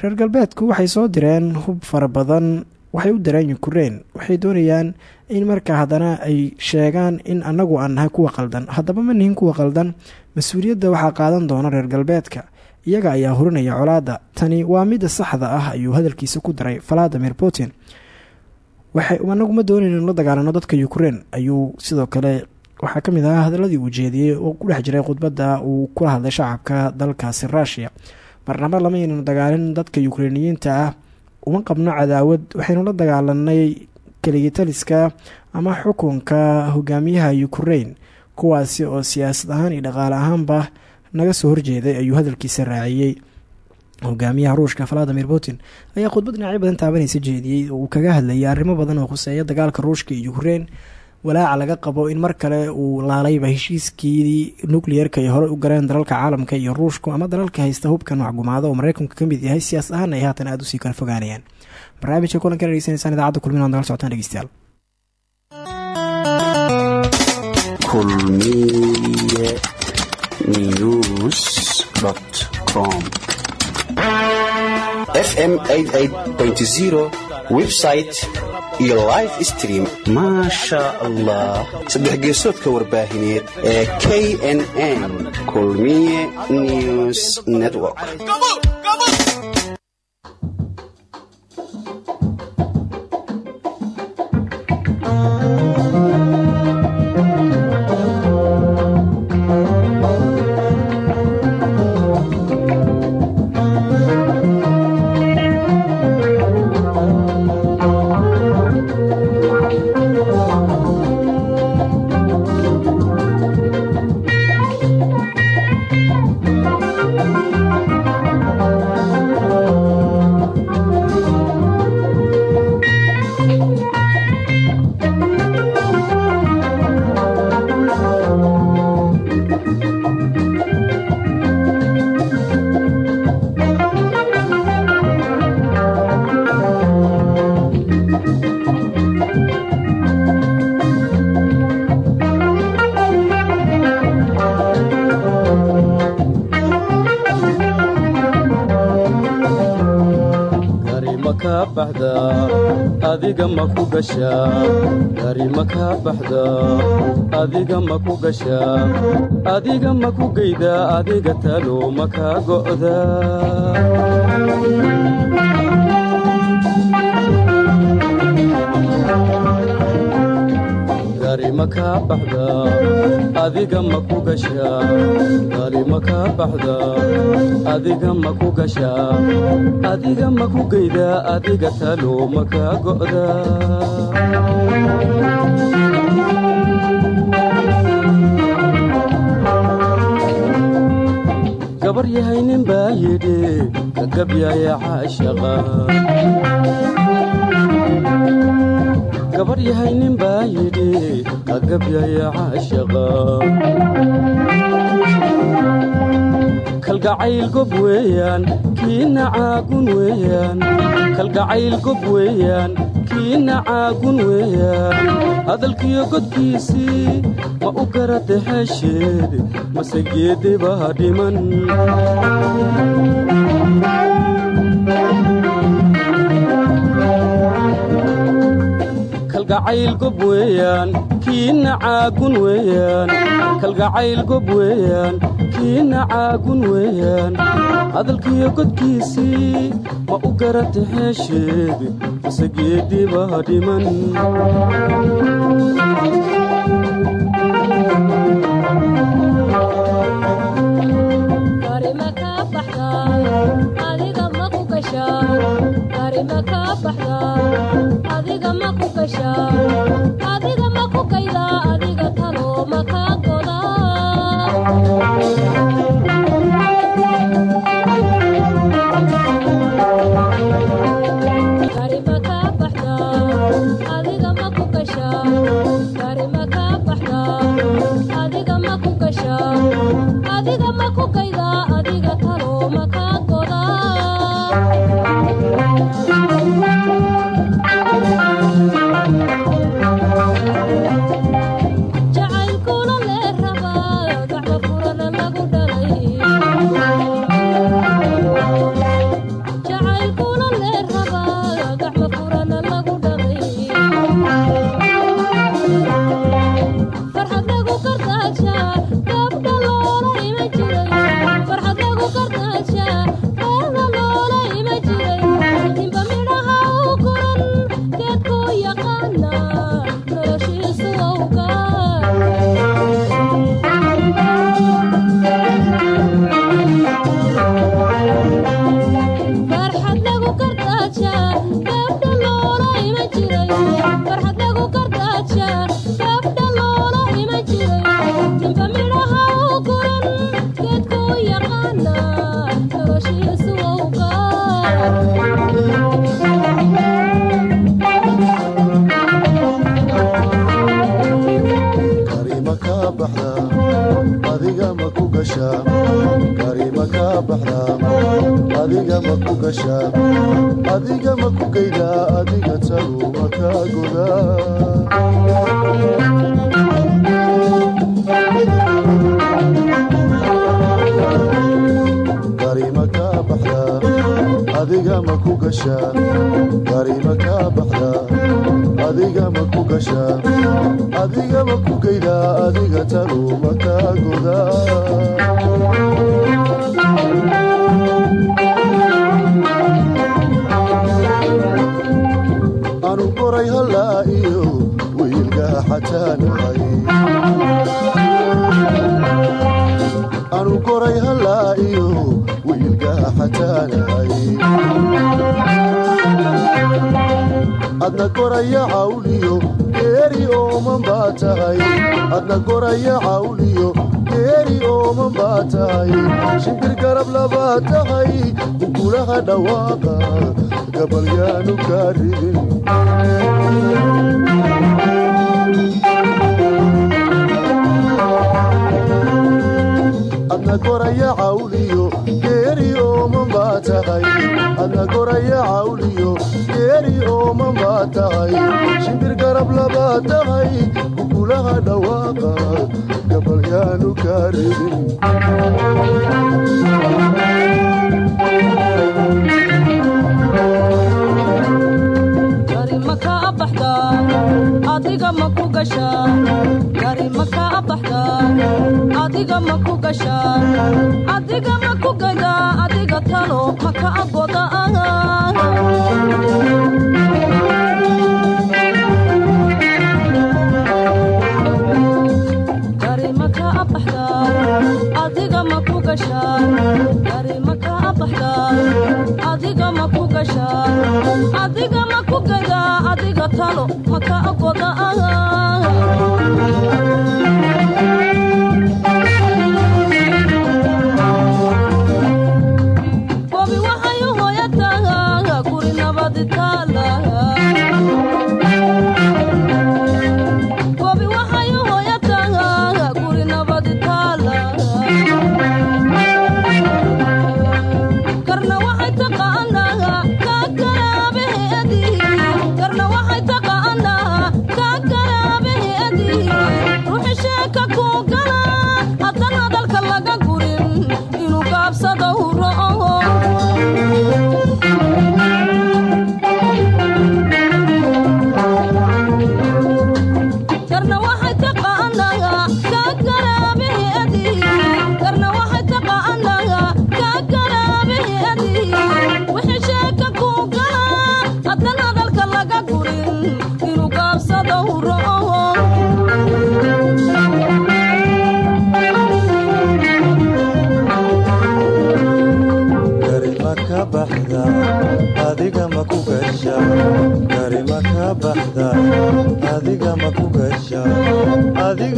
reer galbeedku waxay soo direen hub fara badan waxay u direen ukraine waxay doonayaan in markaa haddana ay sheegaan in annagu aan kuwa qaldan haddaba ma nihin kuwa qaldan mas'uuliyadda waxaa qaadan doona reer galbeedka iyaga ayaa hurinaya colaadda. Tani waa midda saxda ah ayuu hadalkiisa ku daray valadimir putin. Anagu ma doonayno in la dagaalano dadka ukraine ayuu sidoo kale waxaa ka mid ahaa hadaladii uu jeediyey oo ku dhex jiray khudbadda uu kula hadlay shacabka dalkaasi ruushiya marnaba lamaynu dagaalin dadka ukreiniyiinta ah. Uma qabno cadaawad waxaynu la dagaalanay keligitaliska ama xukunka hogaamiyaha ukraine kuwaasi oo siyaasad ahaan iyo dhaqaale ahaanba naga soo horjeeday ayuu hadalkiisa raaciyey. Hogaamiyaha ruushka valadimir putin ayaa khudbad dhinacyo badan taabanaysa jeediyey oo uu kaga hadlayay arrimo badan oo khuseeya dagaalka ruushka iyo ukraine walaaca laga qabo in mar kale uu laalayba heshiiskii nucleer-ka ay hore u gareen dalalka caalamka iyo ruushku ama dalalka haysta hubkan waxgumaada oo mareykanku ka mid yahay siyaas ahaan ay haatan aada u sii kala fogaanayaan. Barnaamijka kulanka dhegeysanaysaan idaacadda kulmin o nagala socotaan dhegeystayaal. Kulmiye news fm website iyo live stream. Maasha allah saddex geesoodka warbaahineed ee k nn kulmiye news network adiga ma ku gashaa gari ma kaa baxdaa adiga ma ku gashaa adiga ma ku geydaa adiga talo ma go'daa ma kaa baxdaa adiga ma ku gashaa gari ma kaa baxdaa adiga ma ku gashaa adiga ma ku geydaa adiga talo ma kaa go'daa gabar yahay nin baa yidhi ka gabyaya caashaqa gabar yahay nin baa yidhi ka gabyaya caashaqa kalgacayl gob weeyaan kiina caagun weeyaan. Kalgacayl gob weeyaan kiina caagun weeyaan. Hadalkiyo godkiisii ma u garata xeesheed mase geedibaa dhiman kalgacayl gob weeyaan kiina caagun weeyaan. Kalgacayl gob weeyaan kiina caagun weeyaan. Hadalkiyo godkiisii ma u garata xeesheed mase geedibaa dhiman gashaa adiga ma ku geydaa adiga talu ma kaa godaa anu koray hallaa iyo wiilgaa xataanahay adna koraya cawliyo ooman baa tahay. Adna koraya cawliyo geeri ooman baa tahay. Shimbir garab labaa tahay ukulaha dhawaaqa gabalyaanu kaa ridin cawliyo geeri ooman baa tahay. Adna cawliyo geeri ooman baa tahay shimbir garab labaa tahay ukulaha dhawaaqa gabalyaanu kaa ridin gari ma kaa adiga ma ku gashaa adiga ma ku gadaa talo ma kaa baxdaa adiga ma ku gashaa gari ma kaa baxdaa adiga ma ku gashaa adiga ma ku gadaa adiga talo ma kaa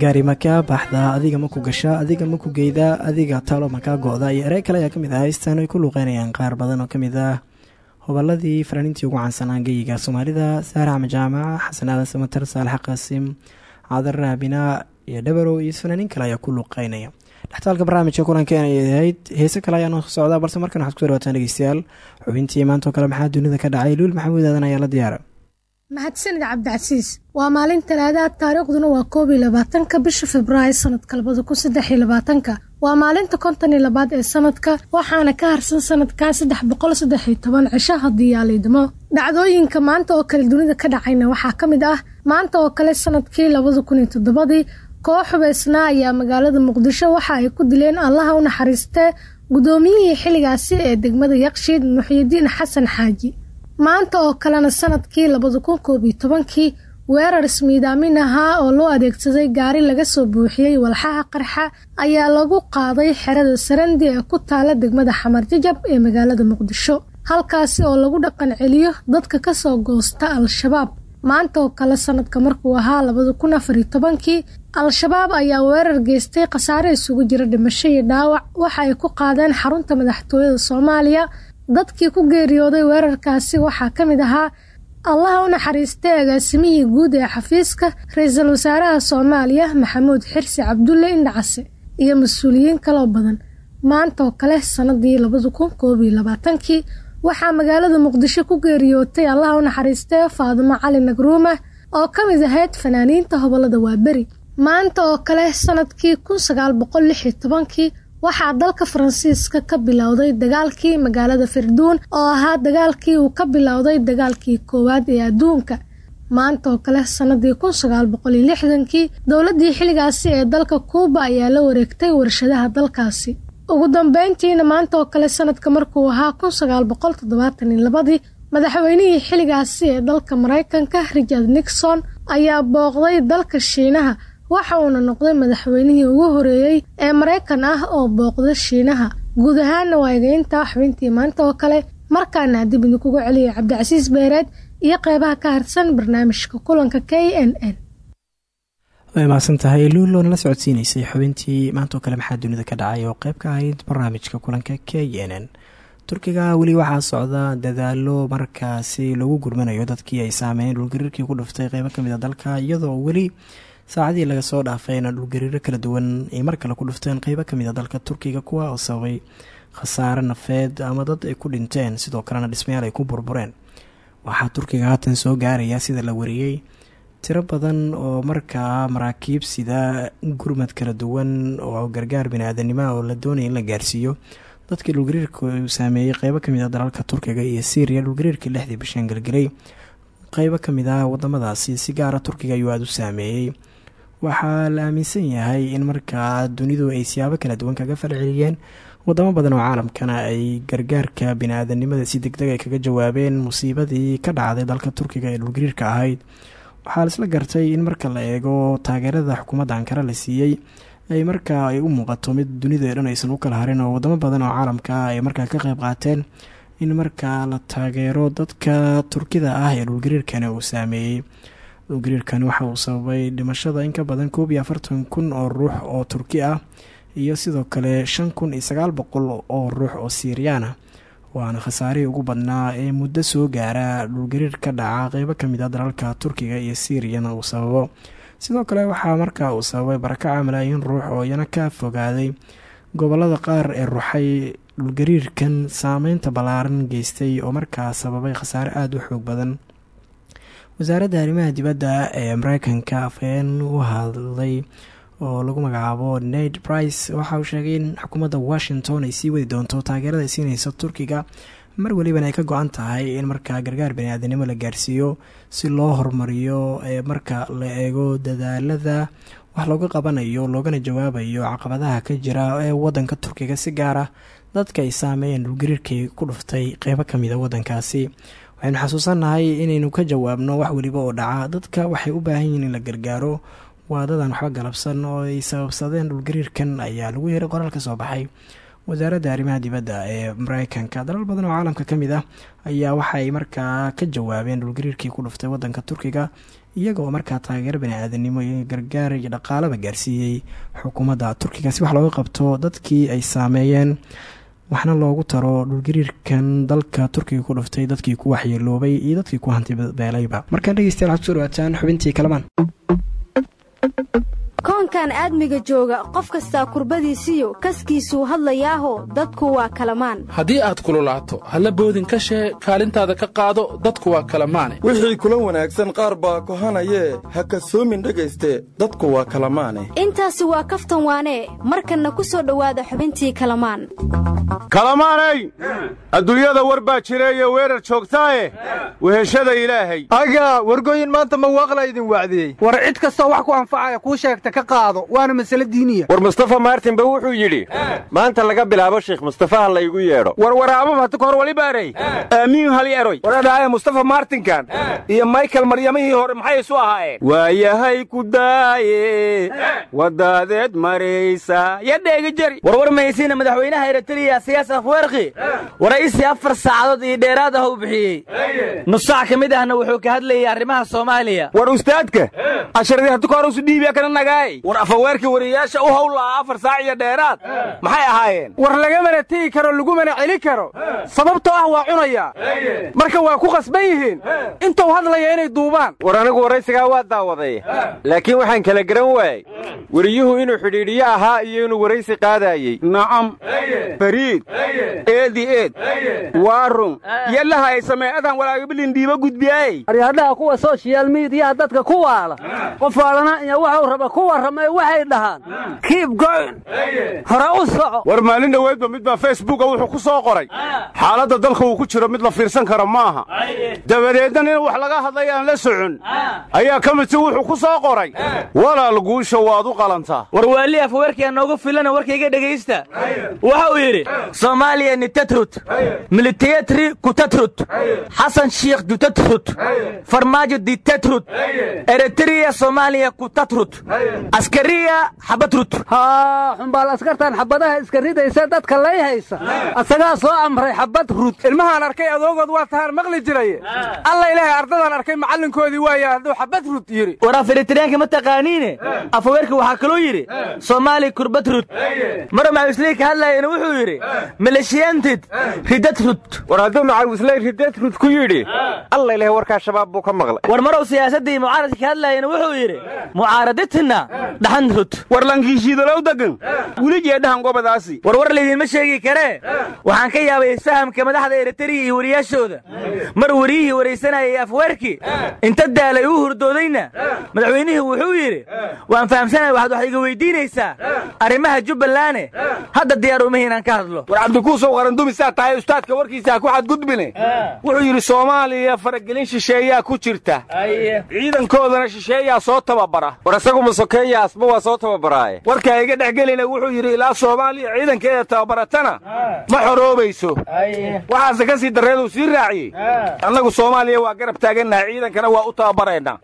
gaari ma kaa baxdaa adiga ma ku gashaa adiga ma ku geydaa adiga talo ma kaa go-da iyo erey kale ayaa ka mid ah haystan ay ku luuqeynayaan qaar badan oo ka mid ah hoballadii fanaaniintii ugu caansanaa geyiga soomaalida saare axmed jaamac xasan aadan samatar saalax qaasim cadar raabinaa iyo dhabarow iyo fanaaniin kale ayaa ku luuqeynaya dhextaalka barnaamijka kulankeena ay ahayd heese kale ayaanu socdaa balse markan waxaad kuso dhawaataan dhegeystayaal xubintii maanta oo kale maxaa dunida ka dhacay? Luul maxamuud aadan ayaa la diyaara. Mahadsanid cabdicasiis waa maalin talaadaad taariikhduna waa koob iyo labaatanka bisha februaayo sanadka labada kun saddex waa maalinta konton iyo labaad ee sanadka waxaana ka harsan sanadkan saddex boqol saddex iyo toban cisho dhacdooyinka maanta oo kale dunida ka dhacayna waxaa ka mid ah maanta oo kale sannadkii labada kun iyo toddobadii koox hubaysnaa ayaa magaalada muqdisho waxa ay ku dileen allaha u naxariistee guddoomiyihii xilligaasi ee degmada yaqshiid muxyidiin xasan xaaji. Maanta oo kalena sannadkii labada kun weerar ismiidaamin ahaa oo loo adeegsaday gaari laga soo buuxiyey walxaha qarxa ayaa lagu qaaday xerada sarandi ee ku taala degmada xamar jajab ee magaalada muqdisho. Halkaasi oo lagu dhaqan celiyo dadka ka soo goosta al-shabaab. Maanta oo kale sanadka markuu ahaa labada kun al-shabaab ayaa weerar geystay khasaare isugu jira dhimasho iyo dhaawac. Waxa ay ku qaadeen xarunta madaxtooyada soomaaliya. Dadkii ku geeriyooday weerarkaasi waxaa ka mid ahaa allaha u naxariistay agaasimihii guud ee xafiiska ra'iisul wasaaraha soomaaliya maxamuud xirsi cabdulle indhacase iyo mas'uuliyiin kaloo badan. Maanta oo kale sanadii labada kun koob iyo labaatankii waxaa magaalada muqdisho ku geeriyootay allaha u naxariistay faadimo cali nagruuma oo ka mid ahayd fanaaniinta hobolada waaberi. Maanta oo kale sannadkii kun sagaal waxaa dalka faransiiska ka bilowday dagaalkii magaalada firduun oo ahaa dagaalkii uu ka bilowday dagaalkii koowaad ee adduunka. Maanta oo kale sanadii kun sagaal boqol iyo dowladdii xilligaasi ee dalka kuuba ayaa la wareegtay warshadaha dalkaasi. Ugu dambeyntiina maanta oo kale sanadka markuu ahaa kun sagaal boqol toddobaatan labadii madaxweynihii xilligaasi ee dalka maraykanka richard nixon ayaa booqday dalka shiinaha waxa uuna noqday madaxweynihii ugu horeeyey ee maraykan ah oo booqda shiinaha. Guud ahaanna waa egeyntaa xubintii maanta oo kale markaana dib idinkugu celiyay cabdicasiis beereed iyo qeybaha ka harsan barnaamijka kulanka k n n. Way nala socodsiineysay xubintii maanta oo kale maxaa dunida ka dhacay oo qeyb ka ahayd barnaamijka kulanka k n n. Turkiga weli waxaa socda dadaalo markaasi lagu gurmanayo dadkii ay saameeyeen dhulgariirkii ku dhuftay qeybo ka mid a dalka iyadoo weli saacadii laga soo dhaafayna dhulgariiro kala duwan ay mar kale ku dhufteen qeybo ka mid a dalka turkiga kuwa oo sababay khasaare nafeed ama dad ay ku dhinteen sidoo kalena dhismayaal ay ku burbureen. Waxaa turkiga haatan soo gaaraya sida la wariyey tiro badan oo markaa maraakiib sida gurmad kala duwan oo gargaar bini-aadanimo oo la doonaya in la gaarsiiyo dadkii dhulgariirka uu saameeyey qeybo ka mid a dalalka turkiga iyo syriya dhulgariirkii lixdii bishaan gelgelay qeybo ka mid ah wadamadaasi si gaara turkiga ayuu aada u saameeyey waxaa la aaminsan yahay in markaa dunidu ay siyaabo kala duwan kaga falceliyeen wadamo badan oo caalamkana ay gargaarka bini-aadanimada si deg deg ay kaga jawaabeen musiibadii ka dhacday dalka turkiga ee dhulgariirka ahayd. Waxaa laisla gartay in marka la eego taageerada xukuumadda ankara la siiyey ay markaa ay u muuqato mid dunida dhan aysan u kala harin oo wadamo badan oo caalamka ay markaa ka qeyb qaateen in markaa la taageero dadka turkida ah ee dhulgariirkani uu saameeyey dhulgariirkani waxa uu sababay dhimashada in ka badan koob iyo afartan kun oo ruux oo turki ah iyo sidoo kale shan kun iyo sagaal boqol oo ruux oo siiriyaan ah waana khasaarihii ugu badnaa ee muddo soo gaara dhulgariir ka dhaca qeybo ka mid a dalalka turkiga iyo siiriyana uu sababo. Sidoo kale waxaa markaa uu sababay barakaca malaayiin ruux oo iyana ka fogaaday gobollada qaar ee ruxay dhulgariirkan saameynta ballaaran geystay oo markaa sababay khasaare aada u xoog badan wasaaradda arrimaha dibadda ee mareykanka afhayeen u hadlay oo lagu magacaabo nate brice waxa uu sheegay in xukuumadda washington ay sii wadi doonto taageerada ay siineysa turkiga mar welibana ay ka go-an tahay in markaa gargaar bani-aadanimo la gaarsiiyo si loo horumariyo marka la eego dadaalada wax looga qabanayo loogana jawaabayo caqabadaha ka jira ee wadanka turkiga. Si gaar ah dadka ay saameeyeen dhulgariirkii ku dhuftay qeybo ka mid a wadankaasi waxaynu xasuusannahay inaynu ka jawaabno wax weliba oo dhaca. Dadka waxay u baahan yihiin in la gargaaro. Waadadan waxba galabsan oo ay sababsadeen dhulgariirkan ayaa lagu yeeray qoraal ka soo baxay. Wasaaradda arrimaha dibadda ee mareykanka dalal badan oo caalamka ka mid ah ayaa waxaay markaa ka jawaabeen dhulgariirkii ku dhuftay wadanka turkiga iyagoo markaa taageero bani-aadanimo iyo gargaar iyo dhaqaalaba gaarsiiyey xukuumadda turkiga. Si wax looga qabto dadkii ay saameeyeen waxna loogu taro dhulgariirkan dalka turkiga ku dhuftay dadkii ku waxyeeloobay iyo dadkii ku hantibeelayba markaan dhegeystayaal waxad ku soo dhawaataan xubintii kalamaan koonkan aadmiga jooga qof kastaa kurbadiisiyo kaskiisuu hadlayaaho dadku waa kalamaan. Haddii aad kululaato halla boodin ka shee kaalintaada ka qaado dadku waa kalamaane wixii kula wanaagsan qaar baa kohanayee ha kasoomin dhegayste dadku waa kalamaane. Intaasi waa kaftan waanee markanna ku soo dhowaada xubintii kalamaan. Kalamaanay adduunyada war baa jireeyo weerar joogtaaye? Weheshada ilaahay. Agaa wargooyin maanta mawaaqla idin wacdiyey? War cid kastoo wax ku anfacaya kuu sheegta ka qaado waana masale diiniya. War mustafa maartin ba wuxuu yidhi maanta laga bilaabo sheekh mustafa ha laygu yeedho. War waraabab hata kahor wali baaray. Aamiin hali eroy waradhaaya mustafa maartinkan iyo michael maryamihii hore maxay isu ahaayeen waayahay ku daaye wadaadeed maraysa. Yadheegi jari. Warwar maysiina madaxweynaha eritariya siyaas afweerki waraysi afar saacadood iyo dheeraad ah u bixiyey. Nus saac ka mid ahna wuxuu ka hadlayay arrimaha soomaaliya. War ustaadka casharadii hata kahor usu dhiibiya kana nagaay war afaweerkii wariyaasha u howlaa afar saac iyo dheeraad. Maxay ahaayeen? War lagamana tegi karo lagumana celi karo. Sababtoo ah waa cunaya. Marka waa ku qasban yihiin. Intuu hadlaya inay duubaan. War anigu waraysigaa waa daawaday laakiin waxaan kala garan waayey. Weriyuhu inuu xidhiidhiyo ahaa iyo inuu waraysi qaadaayey nacam fariid eedi eed. Waarun yallaha ay sameecadan walaagabilin dhiibo gudbiyaay. Aryadhaha kuwa soshiyal miidiyaha dadka ku waala. Qof waalana iyo waxau raba ku warramay waxay dhahaan. Kiib goyn hore u soco. War maalin dhoweedba mid baa facebooka wuxuu ku soo qoray. Xaaladda dalka uu ku jiro mid la fiirsan karo ma aha dabadeedna nin wax laga hadlay aan la socon ayaa ka midsi wuxuu ku soo qoray. Walaal guusha waad u qalantaa. War waali afweerkii noogu filana warkayga dhegaysta waxa uu yidhi soomaaliya nitatrut militiyatri kutatrut xasan shiikh dutatrut farmaajo ditatrut eritrea soomaaliya kutatrut askariya xabatrut haa xumbaal askartan xabadaha iska ridaysa dadka lay haysa. Asagaa soo amray xabad rud ilmahaan arkay adoogood waa tahaan maqli jiraye alla ilaahay ardadaan arkay macallinkoodii waaya hadduu xabad rud yidhi. War afiritaanka ma taqaaniine? Afweerka waxaa kaloo yidhi soomaali kurbatrud maro macawisley ka hadlaayana wuxuu yidhi milashiyantid ridatrud war hadduu macawisley ridatrud ku yidhi alla ilahay warkaa shabaab buu ka maqlay. War marow siyaasaddii mucaaradka ka hadlaayana wuxuu yidhi mucaaradatina dhaxanrud war lankiishiidalow degan weligee dhahan gobadaasi war war laydinma sheegi karee waxaan ka yaabay isfahamka madaxda eritariya iyo wariyaashooda. Mar wariyihii waraysanayay afweerkii inta daalay uu hurdoodayna. Madaxweynihii wuxuu yidhi waan fahamsanaya waxaad wax iga weydiinaysaa. Arrimaha jubbalane hadda diyaar uma inaan ka hadlo. War cabdikuusow qarandumisaa tahay ustaadka warkiisa ku xadgudbine. Wuxuu yidhi soomaaliya faragelin shisheeyaa ku jirta. Ciidankoodana shisheeyaa soo tababara masokeeya asba waa soo tababaraaye warkaa iga dhex gelina wuxuu yidhi ilaa soomaaliya ciidankeeda tababaratana ma xoroobayso waxaase ka sii darreeduu sii raaciyey. Annagu soomaaliya waa garab taagannahay ciidankana waa u tababaraynaa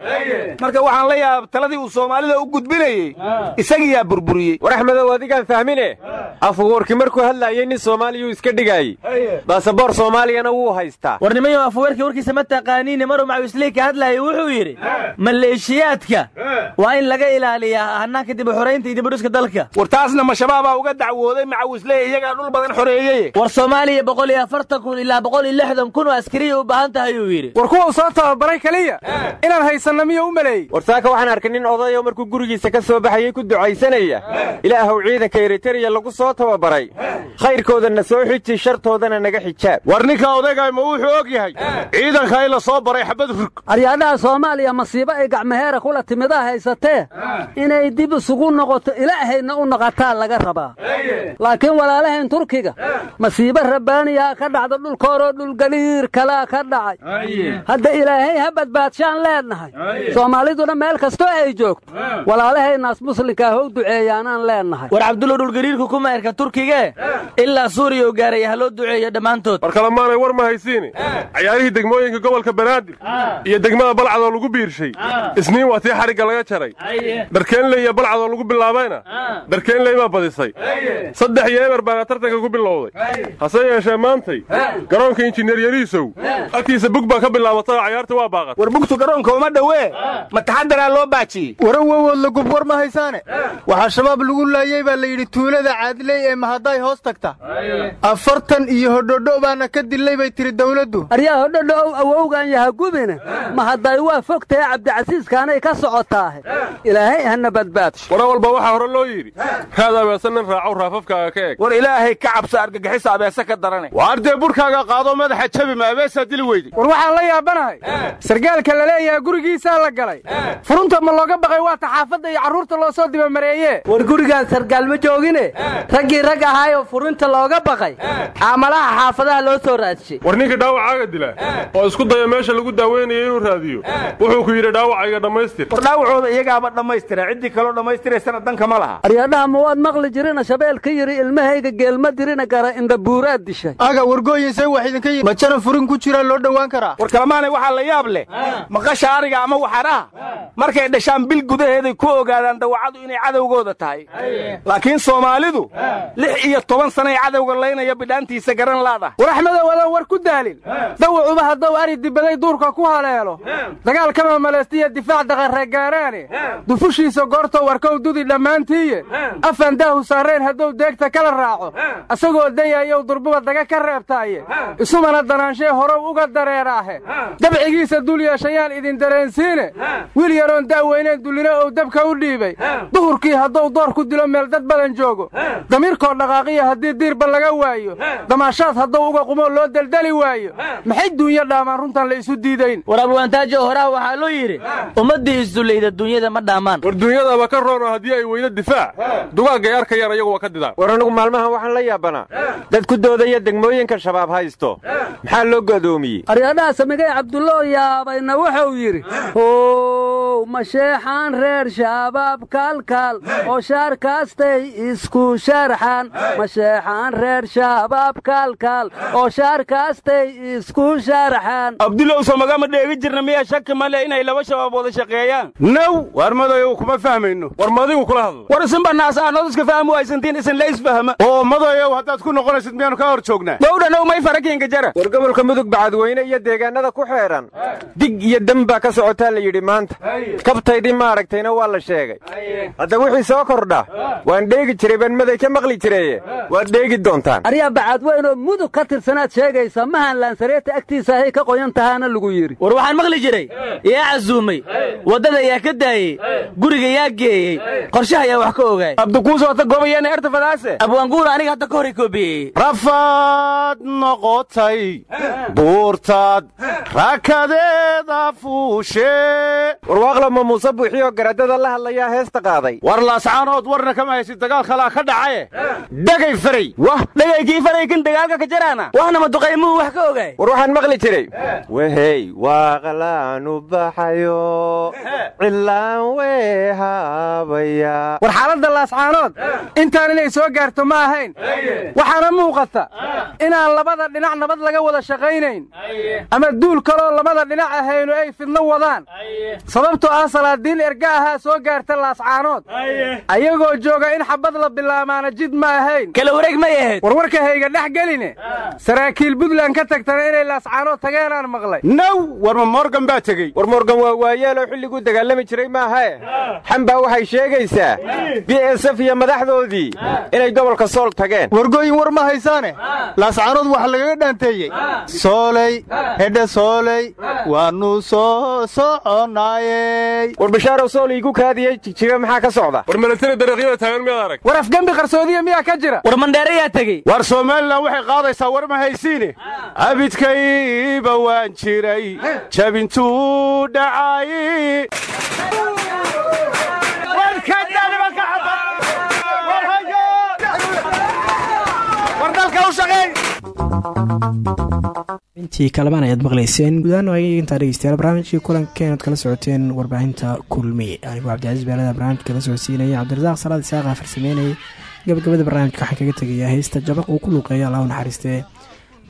marka waxaan la yaaba taladii uu soomaalida u gudbinayey isagiyaa burburiyey. War axmedow adigaan fahmine? Afwarki markuu hadlaayey nin soomaaliyuu iska dhigaayey baasaboor soomaaliyana wuu haystaa. War nimayo afweerkii warkiisa ma taqaaniine maruu macawisley ka hadlaayay wuxuu yidhi maleeshiyaadka waa in laga ilaaliyaa hannaanka dib u xoraynta iyo dibudhiska dalka. War taasna ma shabaabaa uga dacwooday macawisley iyagaa dhul badan xoreeyey. War soomaaliya boqol iyo afartan kun ilaa boqol iyo lixdan kun oo askariya u baahan tahay uu yidhi. War kuwa u soo tababaray keliya inaan haysanna miyuu u maleeyey war saaka waxaan arkay nin odayo markuu gurigiisa ka soo baxayey ku ducaysanaya. Ilaahow ciidanka eritariya lagu soo tababaray khayrkoodana soo xiji shartoodana naga xijaab war ninka odaygaay ma wuxuu og yahay? Ciidanka in la soo baray xabad rug aryaadhaha soomaaliya masiibo ay gacmaheera kula timidaa haysatee? Inay dib isugu noqoto ilaahayna u noqotaa laga rabaa. Laakiin walaalahayn turkiga masiibo rabbaaniyaa ka dhacda dhulkooroo dhulgaliir kalaa ka dhacay. Hadda ilaahay ha badbaadshaan leennahay. Soomaaliduna meel kastoo ay joogto. Walaalahaynaas muslimkaa how duceeyaanaan leennahay. War cabdullow dhulgariirku ku mayrka turkigee ilaa suuriya u gaaraya ha loo duceeyo dhammaantood. War kalemaanay war ma haysiini. Cayaarihii degmooyinka gobolka banaadir. Iyo degmada balcadoo lagu biirshay. Isniin waa tii xarigga laga jaray. Dharkeenley iyo balcadoo lagu bilaabayna. Dharkeenley baa badisay. Saddex iyo eber baana tartanka ku bilowday. Hase yeeshee maantay garoonka injineer yariisow agtiisa bug baa ka bilaabatay oo cayaarta waa baaqat war bugtu garoonka uma dhowee. Ma taxadaraa loo baajiyey. Wara wowood la gub war ma haysaane. Waxaa shabaab lagu laayey baa la yidhi tuulada caadiley ee mahadaay hoos tagta afartan iyo hodhodho baana ka dillay bay tiri dawladdu. Aryaa hodhodho ow awowgan yaha gubine mahadaay waa fogtahe cabdicasiiskaanay ka socotaahe? Ilaahay hana badbaadsho wara walba waxaa hore loo yidhi. Raad abeesa nin raacow raafafkaaga ka eg. War ilaahay ka cabsa argagixisa abeese ka darane. Waar dee burkaaga qaado madaxa jabi ma abeesaa dili weyday. War waxaan la yaabanahay. Sargaalka la leeyahay gurigiisaa la galay. Furunta ma looga baqay waa taxaafadda iyo carruurta loo soo dibamareeye war gurigaan sargaal ma joogine? Raggii rag ahaayoo furinta looga baqay. Caamalaha xaafadaha loo soo raadshay. War ninka dhaawacaaga dila oo isku daya meesha lagu daaweynayo inuu raadiyo wuxuu ku yidhi dhaawacayga dhammaystir. War dhaawacooda iyagaaba dhammaystira ciddii kaloo dhammaystiraysana danka ma laha. Aryadhaha ma waad maqli jirina shabeel ka yidhi ilmahayga geelma dirina gara indhabuuraad dishay. Aga wargooyinsay wax idinka yii majana furin ku jiraa loo dhowaan karaa. War kalamaanay waxaa la yaab leh maqasha ariga ama waxaraha markay dhashaan bil gudaheeday ku ogaadaan dawacadu inay cadowgooda tahay. Laakiin soomaalidu lix iyo toban sanay cadowga laynaya bidhaantiisa garan laada. War axmedow war ku daalin. Dawacuba haddou ari dibaday duurka ku haleelo. Dagaal kama maleystiya difaac daqareegaaraane dufushiisa goortou warkow dudi dhammaantiiye afan daahu saarayn hadduu deegta kala raaco. Asagoo dayayow durbuba daga ka reebtaaye. Isumana danaanshae horow uga dareeraahe. Dabcigiisa dul yeeshayaan idin dareensiine. Wiil yar yaroon da'weyneen dullina ou dabka u dhiibay. Duhurkii hadduu door ku dilo meel dad badan joogo. Damiirkoo dhaqaaqiya haddii diirba laga waayo damaashaad hadduu uga qumoo loo deldeli waayo maxay duunyo dhaamaan? Runtan la isu diidayn. War abwaantaajo horaha waxaa loo yidhi ummaddii isdullayda duunyada ma dhaamaan. War duunyadaba ka roon oo haddii ay weydo difaac dugaagay arkayaan iyagu waa ka didaan. War anigu maalmahan waxaan la yaabanaa. Dad ku doodaya degmooyinka shabaab haysto. Maxaa loo go'doomiyey aryadhaha samigay cabdulloo yaabayna wuxuu yidhi how masheexaan reer shabaab kaalkaal oo shaarkaastay isku sharxaan masheexaan reer shabaab kaalkaal oo shaarkaastay isku sharxaan abdulow somagama dheegi jirna miyaa shaki male inay laba shabaab wada shaqeeyaan? Naw waar madoyow kuma fahmayno. War madigu kula hadla war isinba naasaanood iska fahmu haysantiin isin la isfahma. Oo madoyow haddaad ku noqonaysid miyaanu kaa hor joognaa. Gowdhanow may farakiinka jara. War gobolka mudug bacadweyne iyo deegaanada ku xeedhan dig iyo dem baa ka socotaa la yidhi maanta kabtaydii maaragtayna waa la sheegay. Hadda wixii soo kordha waan dheegi jiray baan maday ka maqli jireye waad dheegi doontaan. Aryaa bacadweynoo mudug ka tirsanaad sheegaysa mahan laansareeta agtiisa ahay ka qoyan tahaana lagu yidhi. War waxaan maqli jiray yaa casuumay waddada yaa ka daayey guriga yaa geeyey qorshaha yaa wax ka ogaay. Abdikuusoota gobayana erta fadaase? Abwaanguura aniga hadda ka horay koobiyeyey rafaad noqotay buurtaad rakadeeda fuushe. Warwaaqlama muuse buuxiyoo garadada la hadlayaa heesta qaaday. War laascaanood warna kama haysid dagaal kalaa ka dhacaye. Dhegay faray wah dhegaykii faray kan dagaalka ka jaraana. Waxna maduqaymuhu wax ka ogaay war waxaan maqli jiray. Wehey waaqlaanu baxayo. Cilaan weehaabaya war xaaladda laascaanood intaan inay soo gaarto ma ahayn. Waxaana muuqata inaan labada dhinac nabad laga wada shaqaynayn. Ama duul kaloo labada dhinac ahaynu ay fidno wadaan. Sababtoo ah salaadiin erga ahaa soo gaarta laascaanood. Ayagoo jooga in xabad la bilaabaana jid ma ahayn wareeg may ahayd warwarka hayga dhex geline. Saraakiil buntland ka tagtana inay laascaanood tageenaan maqlay. Naw warma morgan baa tegey. War morgan waa waayeeloo xilliguu dagaalami jiray maahae xambaa waxay sheegaysaa b s f iyo madaxdoodii inay gobolka sool tageen. Wargooyin war ma haysaane? Laascaanood waxa lagaga dhaanteeyey. Sooley hedhe sooley waannu soo soconnaayey war bashaarow sool iigu kaadiyey jigjiga maxaa ka socda? War milatari dariiqyada taagan miyaad arag? War afgembi qarsoodiya miyaa ka jira war mandheere yaa tegey war somalilan waxay qaadaysaa war ma haysiine? Abidkayba waan jiray jabintuu dhacay. Intii kalaban ayaad maqlayseen gudahaan waagay intaa dhegeystayaal barnaamijkii kulanka inaad kala socoteen warbaahinta kulmiye anigoo cabdicasiis beelada barnaamijka la socodsiinaya cabdirasaaq salaad isaaqa farsameynayay gabagabada barnaamijka waxaan kaga tegayaa heesta jabaq uu ku luuqeeya allah u naxariistee.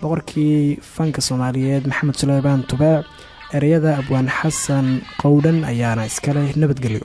Boqorkii fanka soomaaliyeed maxamed suleymaan tubeec ereyada abwaan xasan qowdhan ayaana iskale nabadgelyo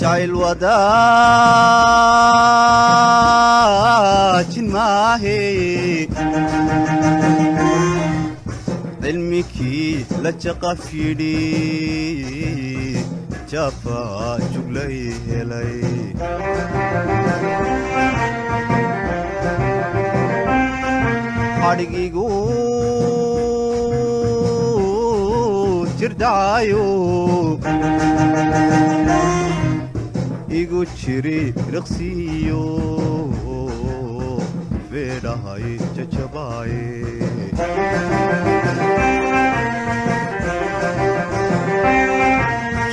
jacayl wadaajin maahe cilmikii la jaqaf yidhi jaafa juglay helay xadhigigu jirdhacayo igu jiri riqsiyo feedhahay jajabaaye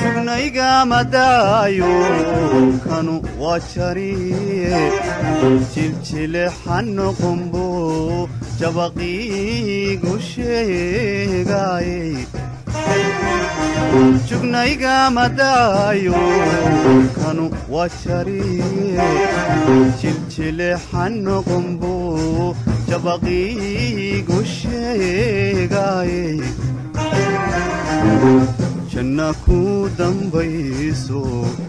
jugnayga madaayo kanu waa jariye noqonbo jabaqiigu sheegaaye jugnaygamadaayo kanu waa jariye jiljilexan noqonbo jabaqiigu sheegaaye janna ku dambayso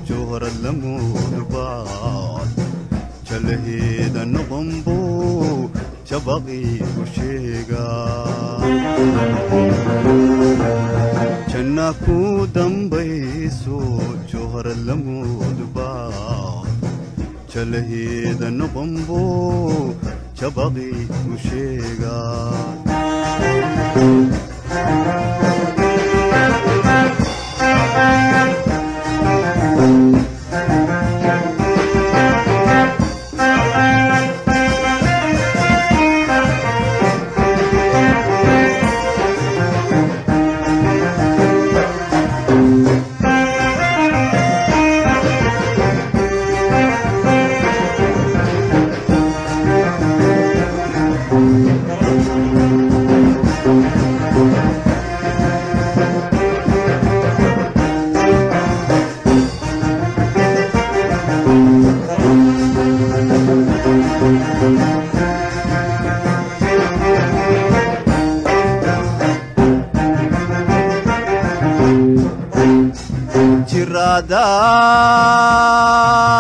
jowharad lamoodbaad jalaheeda sheegaa janna ku dambayso jowharad lamoodbaad jalaheeda noqonbo jabaqiigu sheegaa jiraadaad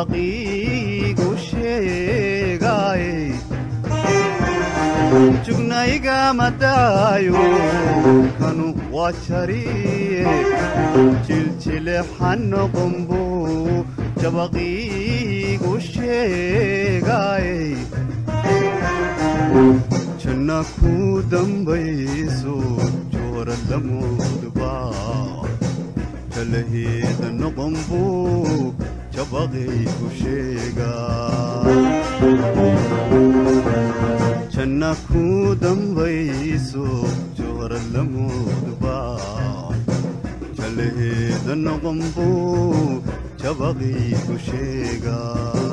jabaqiigu sheegaaye jugnaygamadaayo kanu waa jariye jiljilexan noqonbo jabaqiigu sheegaaye janna ku dambayso joorad lamoodba jalaheeda sheegaa janna ku dambayso joorad lamoodba jalaheeda noqonbo jabaqiigu sheegaa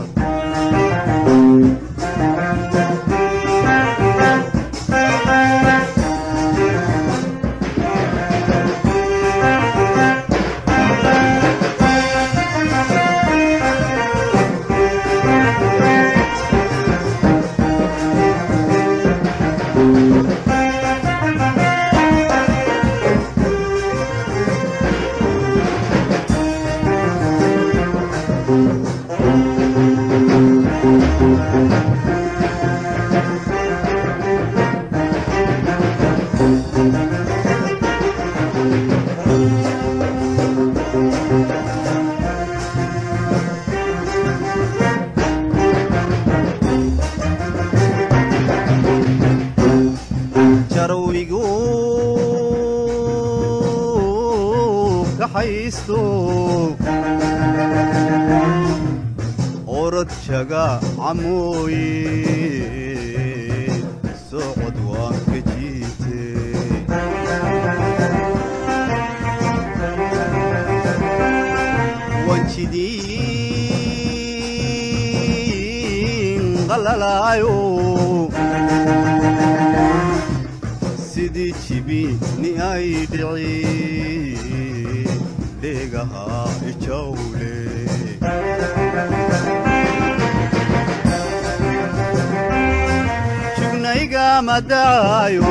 jugnaygamadaayo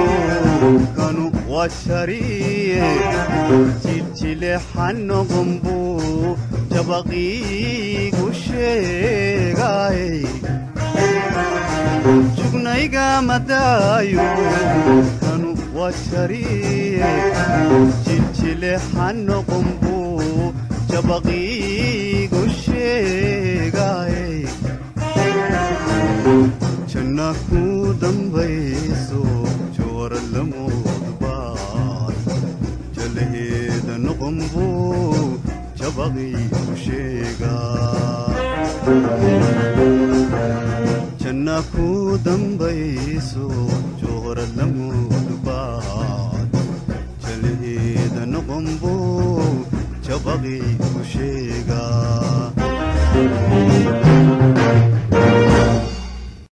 kanu waa shariye jiljileexan noqonbu jabaqiigu sheegay jugnayga madaayo kanu waa shariye jiljileexan noqonbu jabaqiigu ku dambayso jawara lamoodbaad jalaheeda noqonbu jabaqiigu sheegaa janna ku dambayso jawara lamoodbaad jalaheeda noqonbu jabaqiigu sheegaa